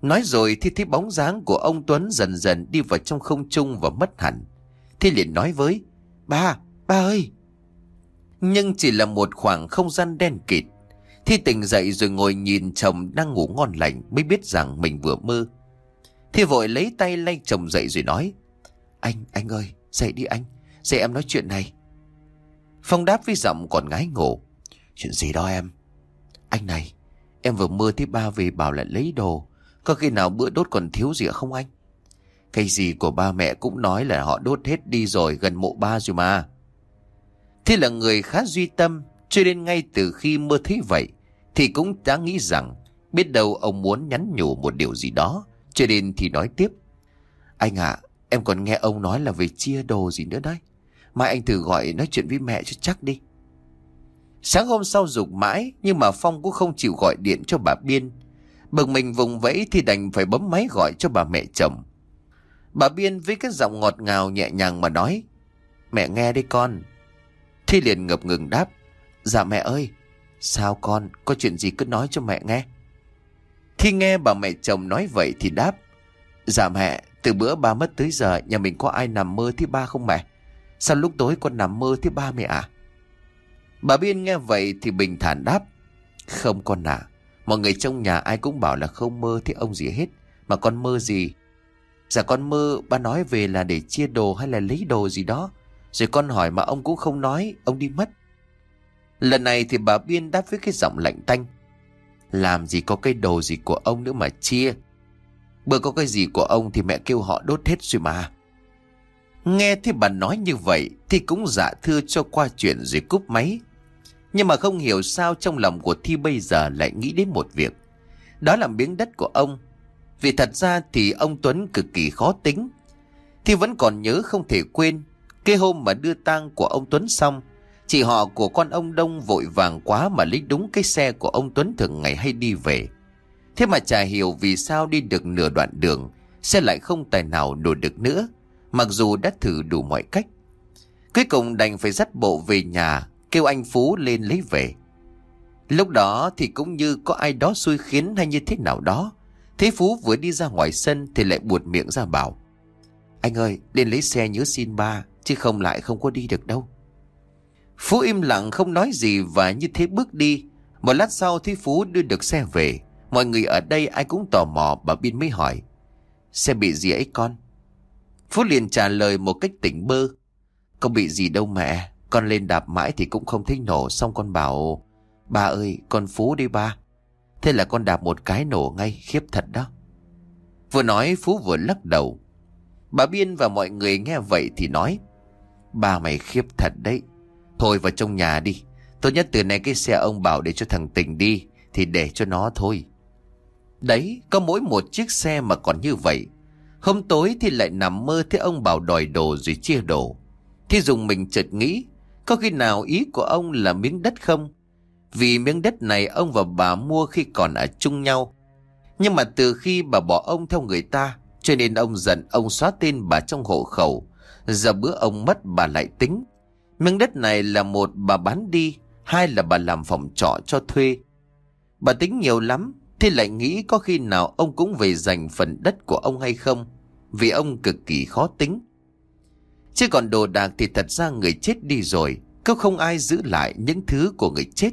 Nói rồi thì thấy bóng dáng của ông Tuấn dần dần đi vào trong không trung và mất hẳn. Thi liền nói với, ba, ba ơi. Nhưng chỉ là một khoảng không gian đen kịt. Thi tỉnh dậy rồi ngồi nhìn chồng đang ngủ ngon lành mới biết rằng mình vừa mơ. Thi vội lấy tay lay chồng dậy rồi nói, anh, anh ơi, Dậy đi anh Dậy em nói chuyện này Phong đáp với giọng còn ngái ngủ. Chuyện gì đó em? Anh này, em vừa mơ thấy ba về bảo lại lấy đồ. Có khi nào bữa đốt còn thiếu gì không anh? Cái gì của ba mẹ cũng nói là họ đốt hết đi rồi gần mộ ba rồi mà. Thế là người khá duy tâm, cho nên ngay từ khi mơ thấy vậy, thì cũng đã nghĩ rằng biết đâu ông muốn nhắn nhủ một điều gì đó, cho nên thì nói tiếp. Anh ạ, em còn nghe ông nói là về chia đồ gì nữa đấy. Mai anh thử gọi nói chuyện với mẹ cho chắc đi. Sáng hôm sau dục mãi, nhưng mà Phong cũng không chịu gọi điện cho bà Biên. Bực mình vùng vẫy thì đành phải bấm máy gọi cho bà mẹ chồng. Bà Biên với cái giọng ngọt ngào nhẹ nhàng mà nói. Mẹ nghe đi con. Thi liền ngập ngừng đáp. Dạ mẹ ơi. Sao con, có chuyện gì cứ nói cho mẹ nghe. Thi nghe bà mẹ chồng nói vậy thì đáp. Dạ mẹ, từ bữa ba mất tới giờ nhà mình có ai nằm mơ thứ ba không mẹ? Sao lúc tối con nằm mơ thứ ba mẹ à? Bà Biên nghe vậy thì bình thản đáp. Không con à, mọi người trong nhà ai cũng bảo là không mơ thế ông gì hết. Mà con mơ gì? Dạ con mơ ba nói về là để chia đồ hay là lấy đồ gì đó. Rồi con hỏi mà ông cũng không nói, ông đi mất. Lần này thì bà Biên đáp với cái giọng lạnh tanh. Làm gì có cái đồ gì của ông nữa mà chia. Bữa có cái gì của ông thì mẹ kêu họ đốt hết rồi mà. Nghe thấy bà nói như vậy thì cũng dạ thưa cho qua chuyện rồi cúp máy. Nhưng mà không hiểu sao trong lòng của Thi bây giờ lại nghĩ đến một việc. Đó là miếng đất của ông. Vì thật ra thì ông Tuấn cực kỳ khó tính. Thi vẫn còn nhớ không thể quên. Cái hôm mà đưa tang của ông Tuấn xong. Chị họ của con ông Đông vội vàng quá mà lấy đúng cái xe của ông Tuấn thường ngày hay đi về. Thế mà chả hiểu vì sao đi được nửa đoạn đường, xe lại không tài nào đổ được nữa, mặc dù đã thử đủ mọi cách. Cuối cùng đành phải dắt bộ về nhà, kêu anh Phú lên lấy về. Lúc đó thì cũng như có ai đó xui khiến hay như thế nào đó. Thế Phú vừa đi ra ngoài sân thì lại buột miệng ra bảo. Anh ơi, lên lấy xe nhớ xin ba, chứ không lại không có đi được đâu. Phú im lặng không nói gì và như thế bước đi. Một lát sau thì Phú đưa được xe về. Mọi người ở đây ai cũng tò mò bà Biên mới hỏi. Xe bị gì ấy con? Phú liền trả lời một cách tỉnh bơ. Không bị gì đâu mẹ. Con lên đạp mãi thì cũng không thấy nổ. Xong con bảo... Ba ơi, con Phú đi ba. Thế là con đạp một cái nổ ngay. Khiếp thật đó. Vừa nói Phú vừa lắc đầu. Bà Biên và mọi người nghe vậy thì nói. Ba mày khiếp thật đấy. Thôi vào trong nhà đi. Tốt nhất từ nay cái xe ông bảo để cho thằng Tình đi. Thì để cho nó thôi. Đấy, có mỗi một chiếc xe mà còn như vậy. Hôm tối thì lại nằm mơ thấy ông bảo đòi đồ rồi chia đồ. Thì dùng mình chợt nghĩ, có khi nào ý của ông là miếng đất không? Vì miếng đất này ông và bà mua khi còn ở chung nhau. Nhưng mà từ khi bà bỏ ông theo người ta, cho nên ông giận ông xóa tên bà trong hộ khẩu. Giờ bữa ông mất bà lại tính. Miếng đất này là một bà bán đi, hai là bà làm phòng trọ cho thuê. Bà tính nhiều lắm, thì lại nghĩ có khi nào ông cũng về giành phần đất của ông hay không? Vì ông cực kỳ khó tính. Chứ còn đồ đạc thì thật ra người chết đi rồi, cứ không ai giữ lại những thứ của người chết.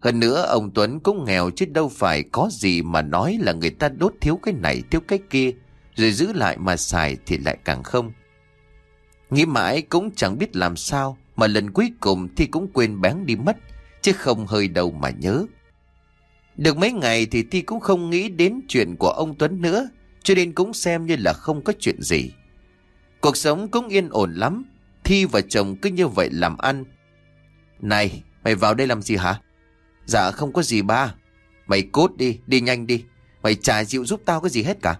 Hơn nữa ông Tuấn cũng nghèo chứ đâu phải có gì mà nói là người ta đốt thiếu cái này thiếu cái kia, rồi giữ lại mà xài thì lại càng không. Nghĩ mãi cũng chẳng biết làm sao, mà lần cuối cùng thì cũng quên bán đi mất, chứ không hơi đâu mà nhớ. Được mấy ngày thì Thi cũng không nghĩ đến chuyện của ông Tuấn nữa, cho nên cũng xem như là không có chuyện gì. Cuộc sống cũng yên ổn lắm, Thi và chồng cứ như vậy làm ăn. Này, mày vào đây làm gì hả? Dạ không có gì ba. Mày cốt đi, đi nhanh đi. Mày chả chịu giúp tao cái gì hết cả.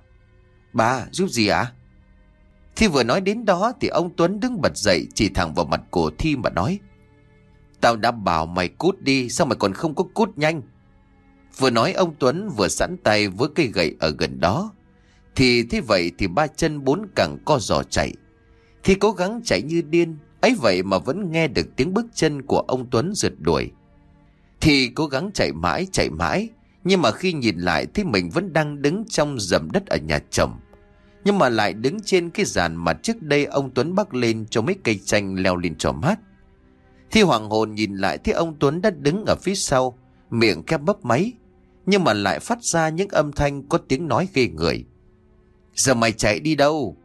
Ba, giúp gì ạ? À? Thi vừa nói đến đó thì ông Tuấn đứng bật dậy chỉ thẳng vào mặt của Thi mà nói. Tao đã bảo mày cút đi, sao mày còn không có cút nhanh? Vừa nói ông Tuấn vừa sẵn tay với cây gậy ở gần đó. Thì thế vậy thì ba chân bốn cẳng co giò chạy. Thì cố gắng chạy như điên, ấy vậy mà vẫn nghe được tiếng bước chân của ông Tuấn rượt đuổi. Thì cố gắng chạy mãi chạy mãi, nhưng mà khi nhìn lại thì mình vẫn đang đứng trong dầm đất ở nhà chồng. Nhưng mà lại đứng trên cái giàn mà trước đây ông Tuấn bắc lên cho mấy cây chanh leo lên trò mát. Thì hoàng hồn nhìn lại thì ông Tuấn đã đứng ở phía sau, miệng khép bấp máy, nhưng mà lại phát ra những âm thanh có tiếng nói ghê người. Giờ mày chạy đi đâu?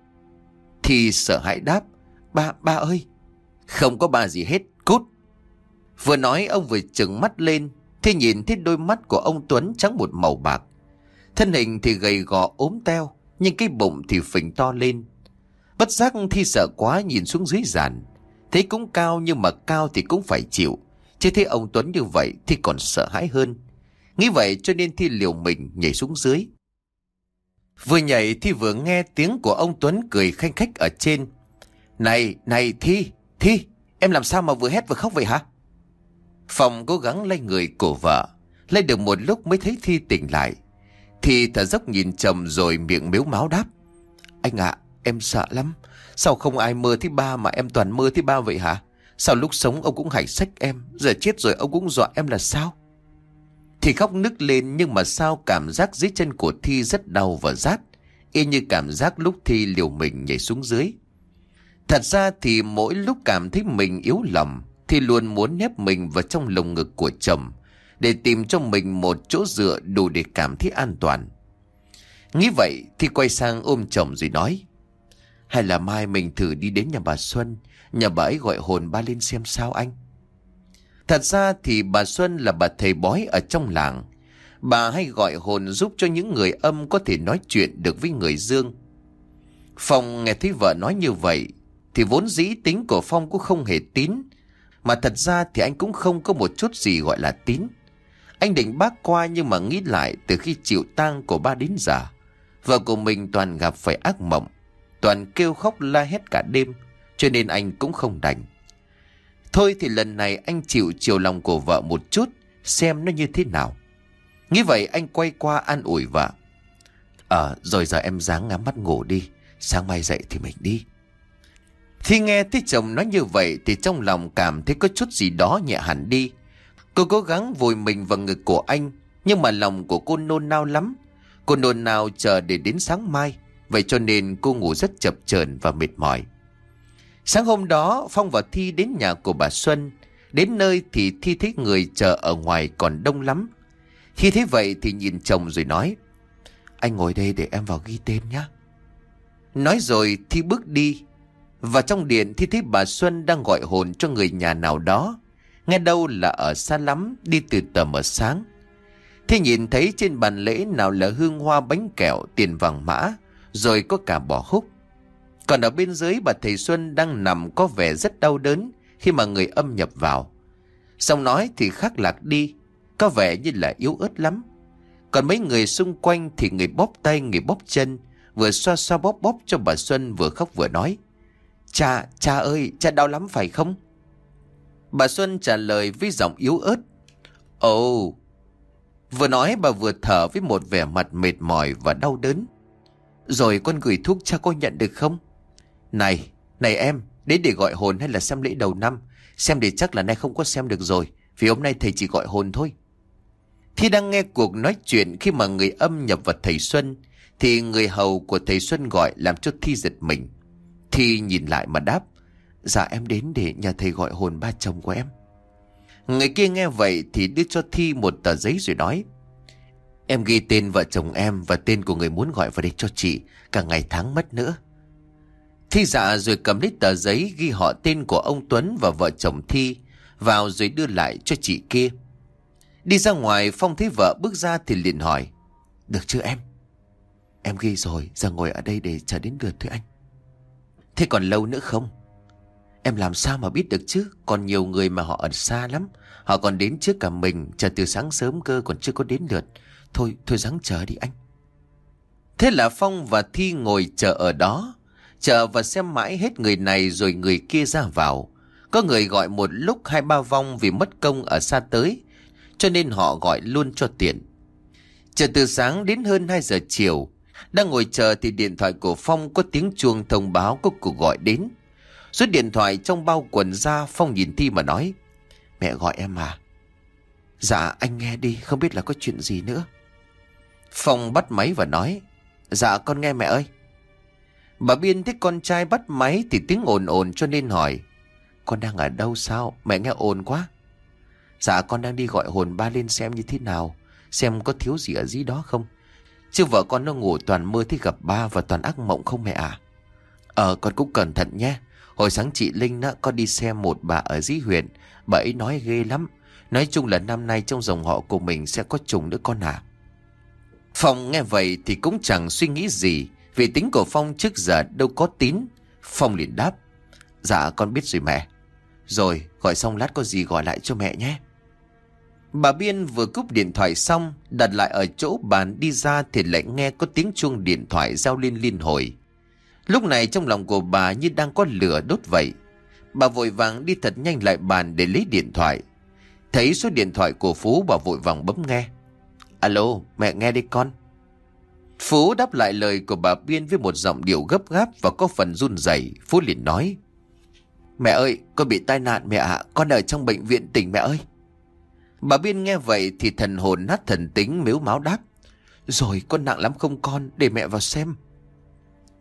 Thì sợ hãi đáp, ba, ba ơi, không có ba gì hết, cút, Vừa nói ông vừa trừng mắt lên Thì nhìn thấy đôi mắt của ông Tuấn trắng một màu bạc. Thân hình thì gầy gò ốm teo Nhưng cái bụng thì phình to lên. Bất giác Thi sợ quá nhìn xuống dưới giàn Thấy cũng cao nhưng mà cao thì cũng phải chịu. Chứ thấy ông Tuấn như vậy thì còn sợ hãi hơn. Nghĩ vậy cho nên Thi liều mình nhảy xuống dưới. Vừa nhảy thì vừa nghe tiếng của ông Tuấn cười khanh khách ở trên Này, này Thi, Thi, em làm sao mà vừa hét vừa khóc vậy hả? Phòng cố gắng lay người cổ vợ Lay được một lúc mới thấy Thi tỉnh lại Thi thở dốc nhìn chồng rồi miệng miếu máu đáp Anh ạ, em sợ lắm Sao không ai mơ thứ ba mà em toàn mơ thứ ba vậy hả? Sao lúc sống ông cũng hãy sách em Giờ chết rồi ông cũng dọa em là sao? Thì khóc nức lên nhưng mà sao cảm giác dưới chân của Thi rất đau và rát. Y như cảm giác lúc Thi liều mình nhảy xuống dưới. Thật ra thì mỗi lúc cảm thấy mình yếu lòng Thì luôn muốn nép mình vào trong lồng ngực của chồng, Để tìm cho mình một chỗ dựa đủ để cảm thấy an toàn. Nghĩ vậy thì quay sang ôm chồng rồi nói, Hay là mai mình thử đi đến nhà bà Xuân, Nhà bà ấy gọi hồn ba lên xem sao anh. Thật ra thì bà Xuân là bà thầy bói ở trong làng. Bà hay gọi hồn giúp cho những người âm có thể nói chuyện được với người dương. Phong nghe thấy vợ nói như vậy, thì vốn dĩ tính của Phong cũng không hề tín. Mà thật ra thì anh cũng không có một chút gì gọi là tín. Anh định bác qua nhưng mà nghĩ lại từ khi chịu tang của ba đến giờ. Vợ của mình toàn gặp phải ác mộng, toàn kêu khóc la hét cả đêm, cho nên anh cũng không đành. Thôi thì lần này anh chịu chiều lòng của vợ một chút, xem nó như thế nào. Nghĩ vậy anh quay qua an ủi vợ. Ờ, rồi giờ em dáng ngắm mắt ngủ đi, sáng mai dậy thì mình đi. thì nghe thấy chồng nói như vậy thì trong lòng cảm thấy có chút gì đó nhẹ hẳn đi. Cô cố gắng vùi mình vào ngực của anh, nhưng mà lòng của cô nôn nao lắm. Cô nôn nao chờ để đến sáng mai, vậy cho nên cô ngủ rất chập chờn và mệt mỏi. Sáng hôm đó, Phong và Thi đến nhà của bà Xuân. Đến nơi thì Thi thấy người chờ ở ngoài còn đông lắm. Khi thấy vậy thì nhìn chồng rồi nói, Anh ngồi đây để em vào ghi tên nhé Nói rồi Thi bước đi. Và trong điện Thi thấy bà Xuân đang gọi hồn cho người nhà nào đó. Nghe đâu là ở xa lắm, Đi từ tầm ở sáng. Thi nhìn thấy trên bàn lễ nào là hương hoa bánh kẹo tiền vàng mã, Rồi có cả bò húc còn ở bên dưới bà thầy Xuân đang nằm có vẻ rất đau đớn khi mà người âm nhập vào. Xong nói thì khắc lạc đi, có vẻ như là yếu ớt lắm. Còn mấy người xung quanh thì người bóp tay, người bóp chân, vừa xoa xoa bóp bóp cho bà Xuân vừa khóc vừa nói. Cha, cha ơi, cha đau lắm phải không? Bà Xuân trả lời với giọng yếu ớt. Ồ, oh. vừa nói bà vừa thở với một vẻ mặt mệt mỏi và đau đớn. Rồi con gửi thuốc cha có nhận được không? Này, này em, đến để gọi hồn hay là xem lễ đầu năm? Xem để chắc là nay không có xem được rồi, vì hôm nay thầy chỉ gọi hồn thôi. Khi đang nghe cuộc nói chuyện khi mà người âm nhập vào thầy Xuân, thì người hầu của thầy Xuân gọi làm cho Thi giật mình. Thi nhìn lại mà đáp, dạ em đến để nhờ thầy gọi hồn ba chồng của em. Người kia nghe vậy thì đưa cho Thi một tờ giấy rồi nói, Em ghi tên vợ chồng em và tên của người muốn gọi vào đây cho chị, cả ngày tháng mất nữa. Thi dạ rồi cầm lấy tờ giấy ghi họ tên của ông Tuấn và vợ chồng Thi vào rồi đưa lại cho chị kia. Đi ra ngoài Phong thấy vợ bước ra thì liền hỏi. Được chưa em? Em ghi rồi, giờ ngồi ở đây để chờ đến lượt thôi anh. Thế còn lâu nữa không? Em làm sao mà biết được chứ? Còn nhiều người mà họ ở xa lắm. Họ còn đến trước cả mình, chờ từ sáng sớm cơ còn chưa có đến lượt. Thôi, thôi ráng chờ đi anh. Thế là Phong và Thi ngồi chờ ở đó. Chờ và xem mãi hết người này rồi người kia ra vào. Có người gọi một lúc hai ba vong vì mất công ở xa tới. Cho nên họ gọi luôn cho tiện. Chờ từ sáng đến hơn 2 giờ chiều. Đang ngồi chờ thì điện thoại của Phong có tiếng chuông thông báo có cuộc gọi đến. Rút điện thoại trong bao quần ra, Phong nhìn Thi mà nói. Mẹ gọi em à? Dạ anh nghe đi, không biết là có chuyện gì nữa. Phong bắt máy và nói. Dạ con nghe mẹ ơi. Bà Biên thấy con trai bắt máy thì tiếng ồn ồn cho nên hỏi. Con đang ở đâu sao? Mẹ nghe ồn quá. Dạ con đang đi gọi hồn ba lên xem như thế nào. Xem có thiếu gì ở dưới đó không. Chứ vợ con nó ngủ toàn mơ thấy gặp ba và toàn ác mộng không mẹ à? Ờ con cũng cẩn thận nhé. Hồi sáng chị Linh đó có đi xem một bà ở dĩ huyện. Bà ấy nói ghê lắm. Nói chung là năm nay trong dòng họ của mình sẽ có trùng nữa con à. Phong nghe vậy thì cũng chẳng suy nghĩ gì. Vì tính của Phong trước giờ đâu có tín. Phong liền đáp. Dạ con biết rồi mẹ. Rồi gọi xong lát có gì gọi lại cho mẹ nhé. Bà Biên vừa cúp điện thoại xong, đặt lại ở chỗ bàn đi ra thì lại nghe có tiếng chuông điện thoại giao liên liên hồi. Lúc này trong lòng của bà như đang có lửa đốt vậy. Bà vội vàng đi thật nhanh lại bàn để lấy điện thoại. Thấy số điện thoại của Phú bà vội vàng bấm nghe. Alo, mẹ nghe đi con. Phú đáp lại lời của bà Biên với một giọng điệu gấp gáp và có phần run rẩy. Phú liền nói. Mẹ ơi, con bị tai nạn mẹ ạ, con ở trong bệnh viện tỉnh mẹ ơi. Bà Biên nghe vậy thì thần hồn nát thần tính miếu máu đáp. Rồi con nặng lắm không con, để mẹ vào xem.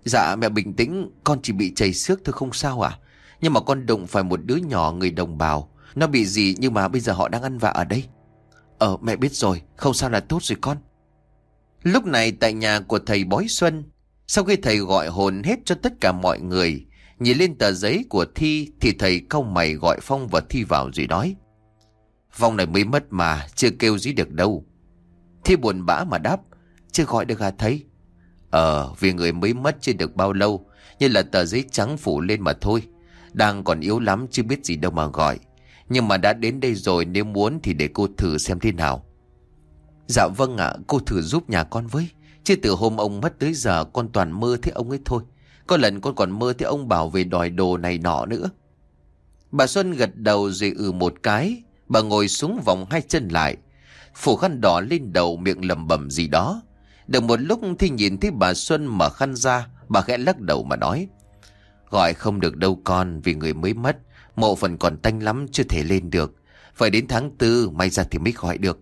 Dạ mẹ bình tĩnh, con chỉ bị chảy xước thôi không sao à. Nhưng mà con đụng phải một đứa nhỏ người đồng bào. Nó bị gì nhưng mà bây giờ họ đang ăn vạ ở đây. Ờ mẹ biết rồi, không sao là tốt rồi con. Lúc này tại nhà của thầy Bói Xuân, sau khi thầy gọi hồn hết cho tất cả mọi người, nhìn lên tờ giấy của Thi thì thầy câu mày gọi Phong và Thi vào rồi nói. Phong này mới mất mà, chưa kêu gì được đâu. Thi buồn bã mà đáp, chưa gọi được à thầy? Ờ, vì người mới mất chưa được bao lâu, như là tờ giấy trắng phủ lên mà thôi. Đang còn yếu lắm chưa biết gì đâu mà gọi. Nhưng mà đã đến đây rồi nếu muốn thì để cô thử xem thế nào. Dạ vâng ạ, cô thử giúp nhà con với. Chứ từ hôm ông mất tới giờ con toàn mơ thấy ông ấy thôi. Có lần con còn mơ thấy ông bảo về đòi đồ này nọ nữa. Bà Xuân gật đầu rồi ừ một cái. Bà ngồi xuống vòng hai chân lại. Phủ khăn đỏ lên đầu miệng lầm bầm gì đó. Được một lúc thì nhìn thấy bà Xuân mở khăn ra. Bà khẽ lắc đầu mà nói. Gọi không được đâu con vì người mới mất. Mộ phần còn tanh lắm chưa thể lên được. Phải đến tháng tư may ra thì mới gọi được.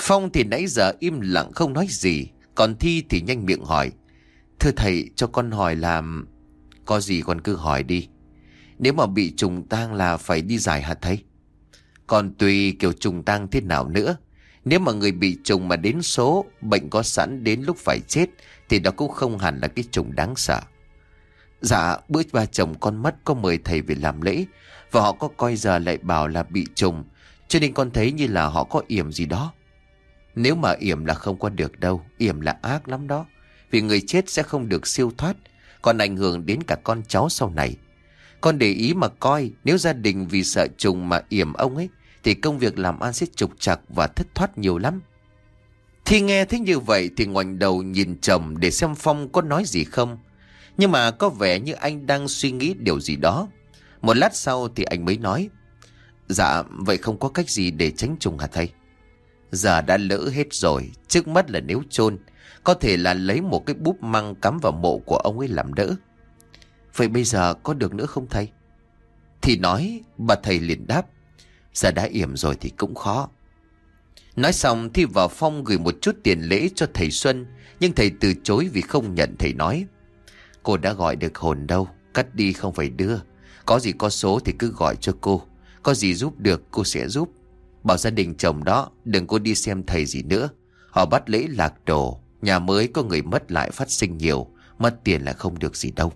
Phong thì nãy giờ im lặng không nói gì. Còn Thi thì nhanh miệng hỏi. Thưa thầy cho con hỏi làm Có gì con cứ hỏi đi. Nếu mà bị trùng tang là phải đi giải hả thầy? Còn tùy kiểu trùng tang thế nào nữa. Nếu mà người bị trùng mà đến số, bệnh có sẵn đến lúc phải chết, thì đó cũng không hẳn là cái trùng đáng sợ. Dạ, bữa ba chồng con mất có mời thầy về làm lễ, và họ có coi giờ lại bảo là bị trùng, cho nên con thấy như là họ có yểm gì đó. Nếu mà yểm là không qua được đâu, yểm là ác lắm đó. Vì người chết sẽ không được siêu thoát, còn ảnh hưởng đến cả con cháu sau này. Con để ý mà coi, nếu gia đình vì sợ trùng mà yểm ông ấy, thì công việc làm ăn sẽ trục trặc và thất thoát nhiều lắm. Thi nghe thấy như vậy thì ngoảnh đầu nhìn chồng để xem Phong có nói gì không. Nhưng mà có vẻ như anh đang suy nghĩ điều gì đó. Một lát sau thì anh mới nói. Dạ, vậy không có cách gì để tránh trùng hả thầy? Giờ đã lỡ hết rồi, trước mắt là nếu chôn có thể là lấy một cái búp măng cắm vào mộ của ông ấy làm đỡ. Vậy bây giờ có được nữa không thầy? Thì nói, bà thầy liền đáp. Giờ đã yểm rồi thì cũng khó. Nói xong thì vào phong gửi một chút tiền lễ cho thầy Xuân. Nhưng thầy từ chối vì không nhận thầy nói. Cô đã gọi được hồn đâu. Cắt đi không phải đưa. Có gì có số thì cứ gọi cho cô. Có gì giúp được cô sẽ giúp. Bảo gia đình chồng đó đừng có đi xem thầy gì nữa. Họ bắt lễ lạc đồ. Nhà mới có người mất lại phát sinh nhiều. Mất tiền là không được gì đâu.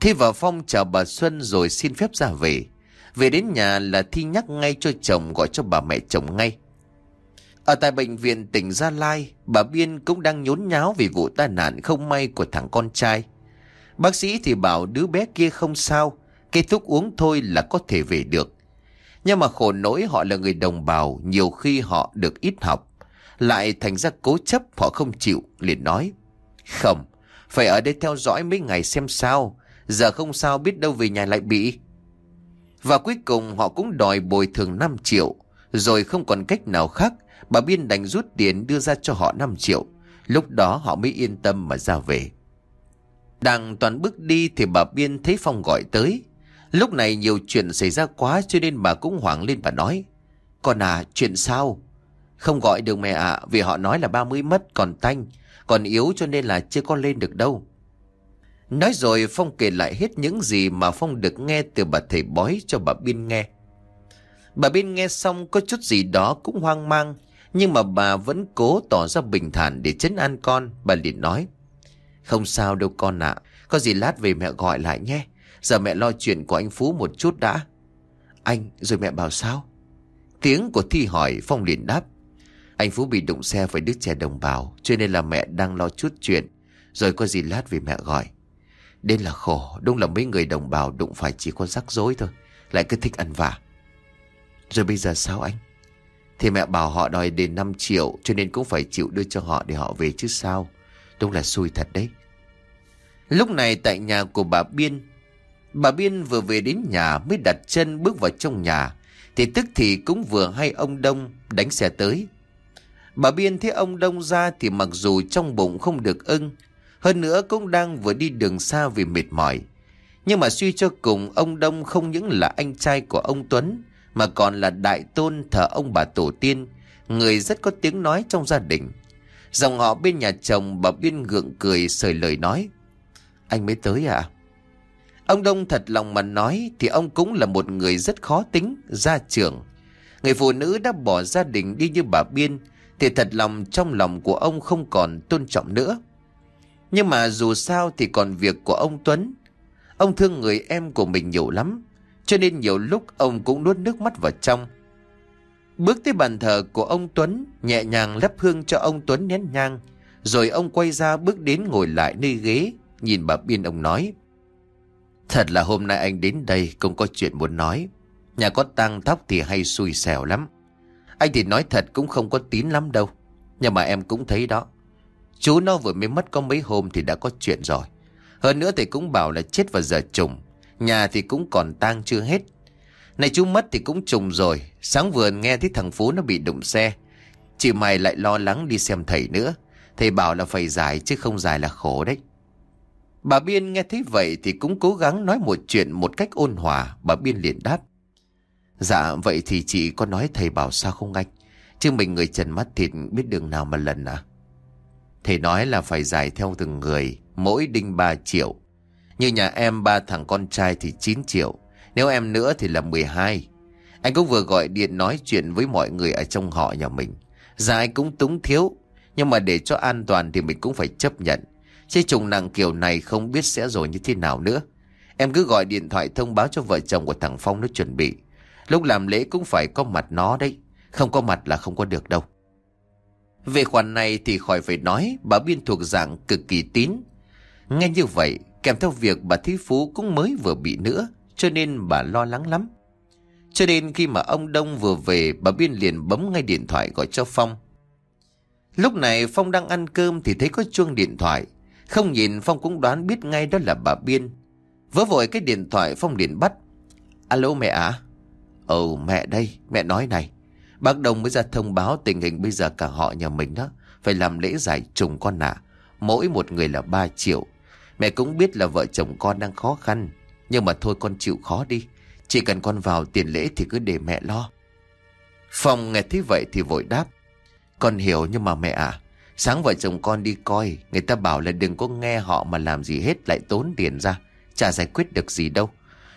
Thi vào Phong chào bà Xuân rồi xin phép ra về. Về đến nhà là Thi nhắc ngay cho chồng gọi cho bà mẹ chồng ngay. Ở tại bệnh viện tỉnh Gia Lai, bà Biên cũng đang nhốn nháo vì vụ tai nạn không may của thằng con trai. Bác sĩ thì bảo đứa bé kia không sao, cây thuốc uống thôi là có thể về được. Nhưng mà khổ nỗi họ là người đồng bào, nhiều khi họ được ít học. Lại thành ra cố chấp họ không chịu, liền nói. Không, phải ở đây theo dõi mấy ngày xem sao, giờ không sao biết đâu về nhà lại bị. Và cuối cùng họ cũng đòi bồi thường 5 triệu. Rồi không còn cách nào khác, bà Biên đành rút tiền đưa ra cho họ 5 triệu. Lúc đó họ mới yên tâm mà ra về. Đang toàn bước đi thì bà Biên thấy Phong gọi tới. Lúc này nhiều chuyện xảy ra quá cho nên bà cũng hoảng lên và nói. Con à, chuyện sao? Không gọi được mẹ ạ, vì họ nói là ba mới mất còn tanh, còn yếu cho nên là chưa có lên được đâu. Nói rồi Phong kể lại hết những gì mà Phong được nghe từ bà thầy bói cho bà Biên nghe. Bà Biên nghe xong có chút gì đó cũng hoang mang, nhưng mà bà vẫn cố tỏ ra bình thản để chấn an con. Bà liền nói, không sao đâu con ạ, có gì lát về mẹ gọi lại nhé. Giờ mẹ lo chuyện của anh Phú một chút đã. Anh, rồi mẹ bảo sao? Tiếng của Thi hỏi, Phong liền đáp. Anh Phú bị đụng xe với đứa trẻ đồng bào, Cho nên là mẹ đang lo chút chuyện. Rồi có gì lát về mẹ gọi. Đến là khổ, Đúng là mấy người đồng bào đụng phải chỉ có rắc rối thôi, Lại cứ thích ăn vả. Rồi bây giờ sao anh? Thì mẹ bảo họ đòi đến 5 triệu, Cho nên cũng phải chịu đưa cho họ để họ về chứ sao? Đúng là xui thật đấy. Lúc này tại nhà của bà Biên Bà Biên vừa về đến nhà mới đặt chân bước vào trong nhà, Thì tức thì cũng vừa hay ông Đông đánh xe tới. Bà Biên thấy ông Đông ra thì mặc dù trong bụng không được ưng, Hơn nữa cũng đang vừa đi đường xa vì mệt mỏi. Nhưng mà suy cho cùng, ông Đông không những là anh trai của ông Tuấn, Mà còn là đại tôn thờ ông bà tổ tiên, Người rất có tiếng nói trong gia đình. Dòng họ bên nhà chồng, bà Biên gượng cười, sời lời nói. Anh mới tới à? Ông Đông thật lòng mà nói thì ông cũng là một người rất khó tính, gia trưởng. Người phụ nữ đã bỏ gia đình đi như bà Biên thì thật lòng trong lòng của ông không còn tôn trọng nữa. Nhưng mà dù sao thì còn việc của ông Tuấn. Ông thương người em của mình nhiều lắm, cho nên nhiều lúc ông cũng nuốt nước mắt vào trong. Bước tới bàn thờ của ông Tuấn, nhẹ nhàng lắp hương cho ông Tuấn nén nhang, rồi ông quay ra bước đến ngồi lại nơi ghế, nhìn bà Biên ông nói. Thật là hôm nay anh đến đây cũng có chuyện muốn nói. Nhà có tăng tóc thì hay xui xẻo lắm. Anh thì nói thật cũng không có tín lắm đâu. Nhưng mà em cũng thấy đó. Chú nó vừa mới mất có mấy hôm thì đã có chuyện rồi. Hơn nữa thì cũng bảo là chết vào giờ trùng. Nhà thì cũng còn tang chưa hết. Này chú mất thì cũng trùng rồi. Sáng vừa nghe thấy thằng Phú nó bị đụng xe. Chị mày lại lo lắng đi xem thầy nữa. Thầy bảo là phải giải chứ không giải là khổ đấy. Bà Biên nghe thấy vậy thì cũng cố gắng nói một chuyện một cách ôn hòa. Bà Biên liền đáp. Dạ vậy thì chị có nói thầy bảo sao không anh? Chứ mình người trần mắt thịt biết đường nào mà lần à? Thầy nói là phải giải theo từng người, mỗi đinh 3 triệu. Như nhà em ba thằng con trai thì 9 triệu. Nếu em nữa thì là 12. Anh cũng vừa gọi điện nói chuyện với mọi người ở trong họ nhà mình. Dạ anh cũng túng thiếu. Nhưng mà để cho an toàn thì mình cũng phải chấp nhận. Chứ trùng nặng kiểu này không biết sẽ rồi như thế nào nữa. Em cứ gọi điện thoại thông báo cho vợ chồng của thằng Phong nó chuẩn bị. Lúc làm lễ cũng phải có mặt nó đấy. Không có mặt là không có được đâu. Về khoản này thì khỏi phải nói, bà Biên thuộc dạng cực kỳ tín. Nghe như vậy, kèm theo việc bà Thí Phú cũng mới vừa bị nữa, cho nên bà lo lắng lắm. Cho nên khi mà ông Đông vừa về, bà Biên liền bấm ngay điện thoại gọi cho Phong. Lúc này Phong đang ăn cơm thì thấy có chuông điện thoại. Không nhìn Phong cũng đoán biết ngay đó là bà Biên. Vớ vội cái điện thoại Phong liền bắt. Alo mẹ à? ồ mẹ đây, mẹ nói này. Bác đồng mới ra thông báo tình hình bây giờ cả họ nhà mình đó. Phải làm lễ giải trùng con nạ. Mỗi một người là 3 triệu. Mẹ cũng biết là vợ chồng con đang khó khăn. Nhưng mà thôi con chịu khó đi. Chỉ cần con vào tiền lễ thì cứ để mẹ lo. Phong nghe thấy vậy thì vội đáp. Con hiểu nhưng mà mẹ à. Sáng vợ chồng con đi coi, người ta bảo là đừng có nghe họ mà làm gì hết lại tốn tiền ra. Chả giải quyết được gì đâu.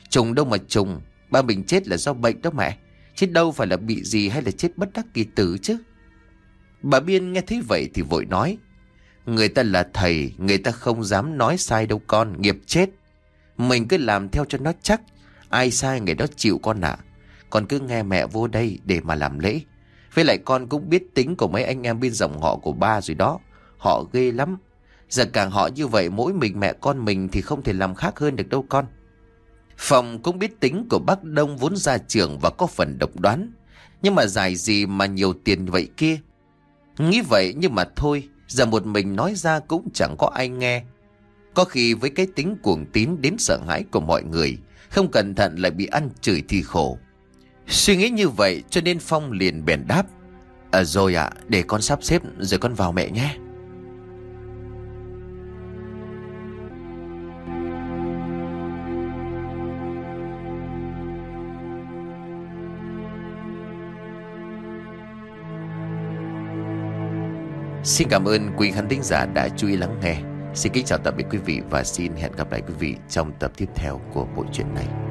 Trùng đâu mà trùng, ba mình chết là do bệnh đó mẹ. Chết đâu phải là bị gì hay là chết bất đắc kỳ tử chứ. Bà Biên nghe thấy vậy thì vội nói. Người ta là thầy, người ta không dám nói sai đâu con, nghiệp chết. Mình cứ làm theo cho nó chắc. Ai sai người đó chịu con ạ. Con cứ nghe mẹ vô đây để mà làm lễ. Với lại con cũng biết tính của mấy anh em bên dòng họ của ba rồi đó. Họ ghê lắm. Giờ càng họ như vậy mỗi mình mẹ con mình thì không thể làm khác hơn được đâu con. Phòng cũng biết tính của bác Đông vốn ra trường và có phần độc đoán. Nhưng mà dài gì mà nhiều tiền vậy kia. Nghĩ vậy nhưng mà thôi, giờ một mình nói ra cũng chẳng có ai nghe. Có khi với cái tính cuồng tín đến sợ hãi của mọi người, không cẩn thận lại bị ăn chửi thì khổ. Suy nghĩ như vậy cho nên Phong liền bèn đáp. À rồi ạ, để con sắp xếp rồi con vào mẹ nhé. Xin cảm ơn quý khán thính giả đã chú ý lắng nghe. Xin kính chào tạm biệt quý vị và xin hẹn gặp lại quý vị trong tập tiếp theo của bộ truyện này.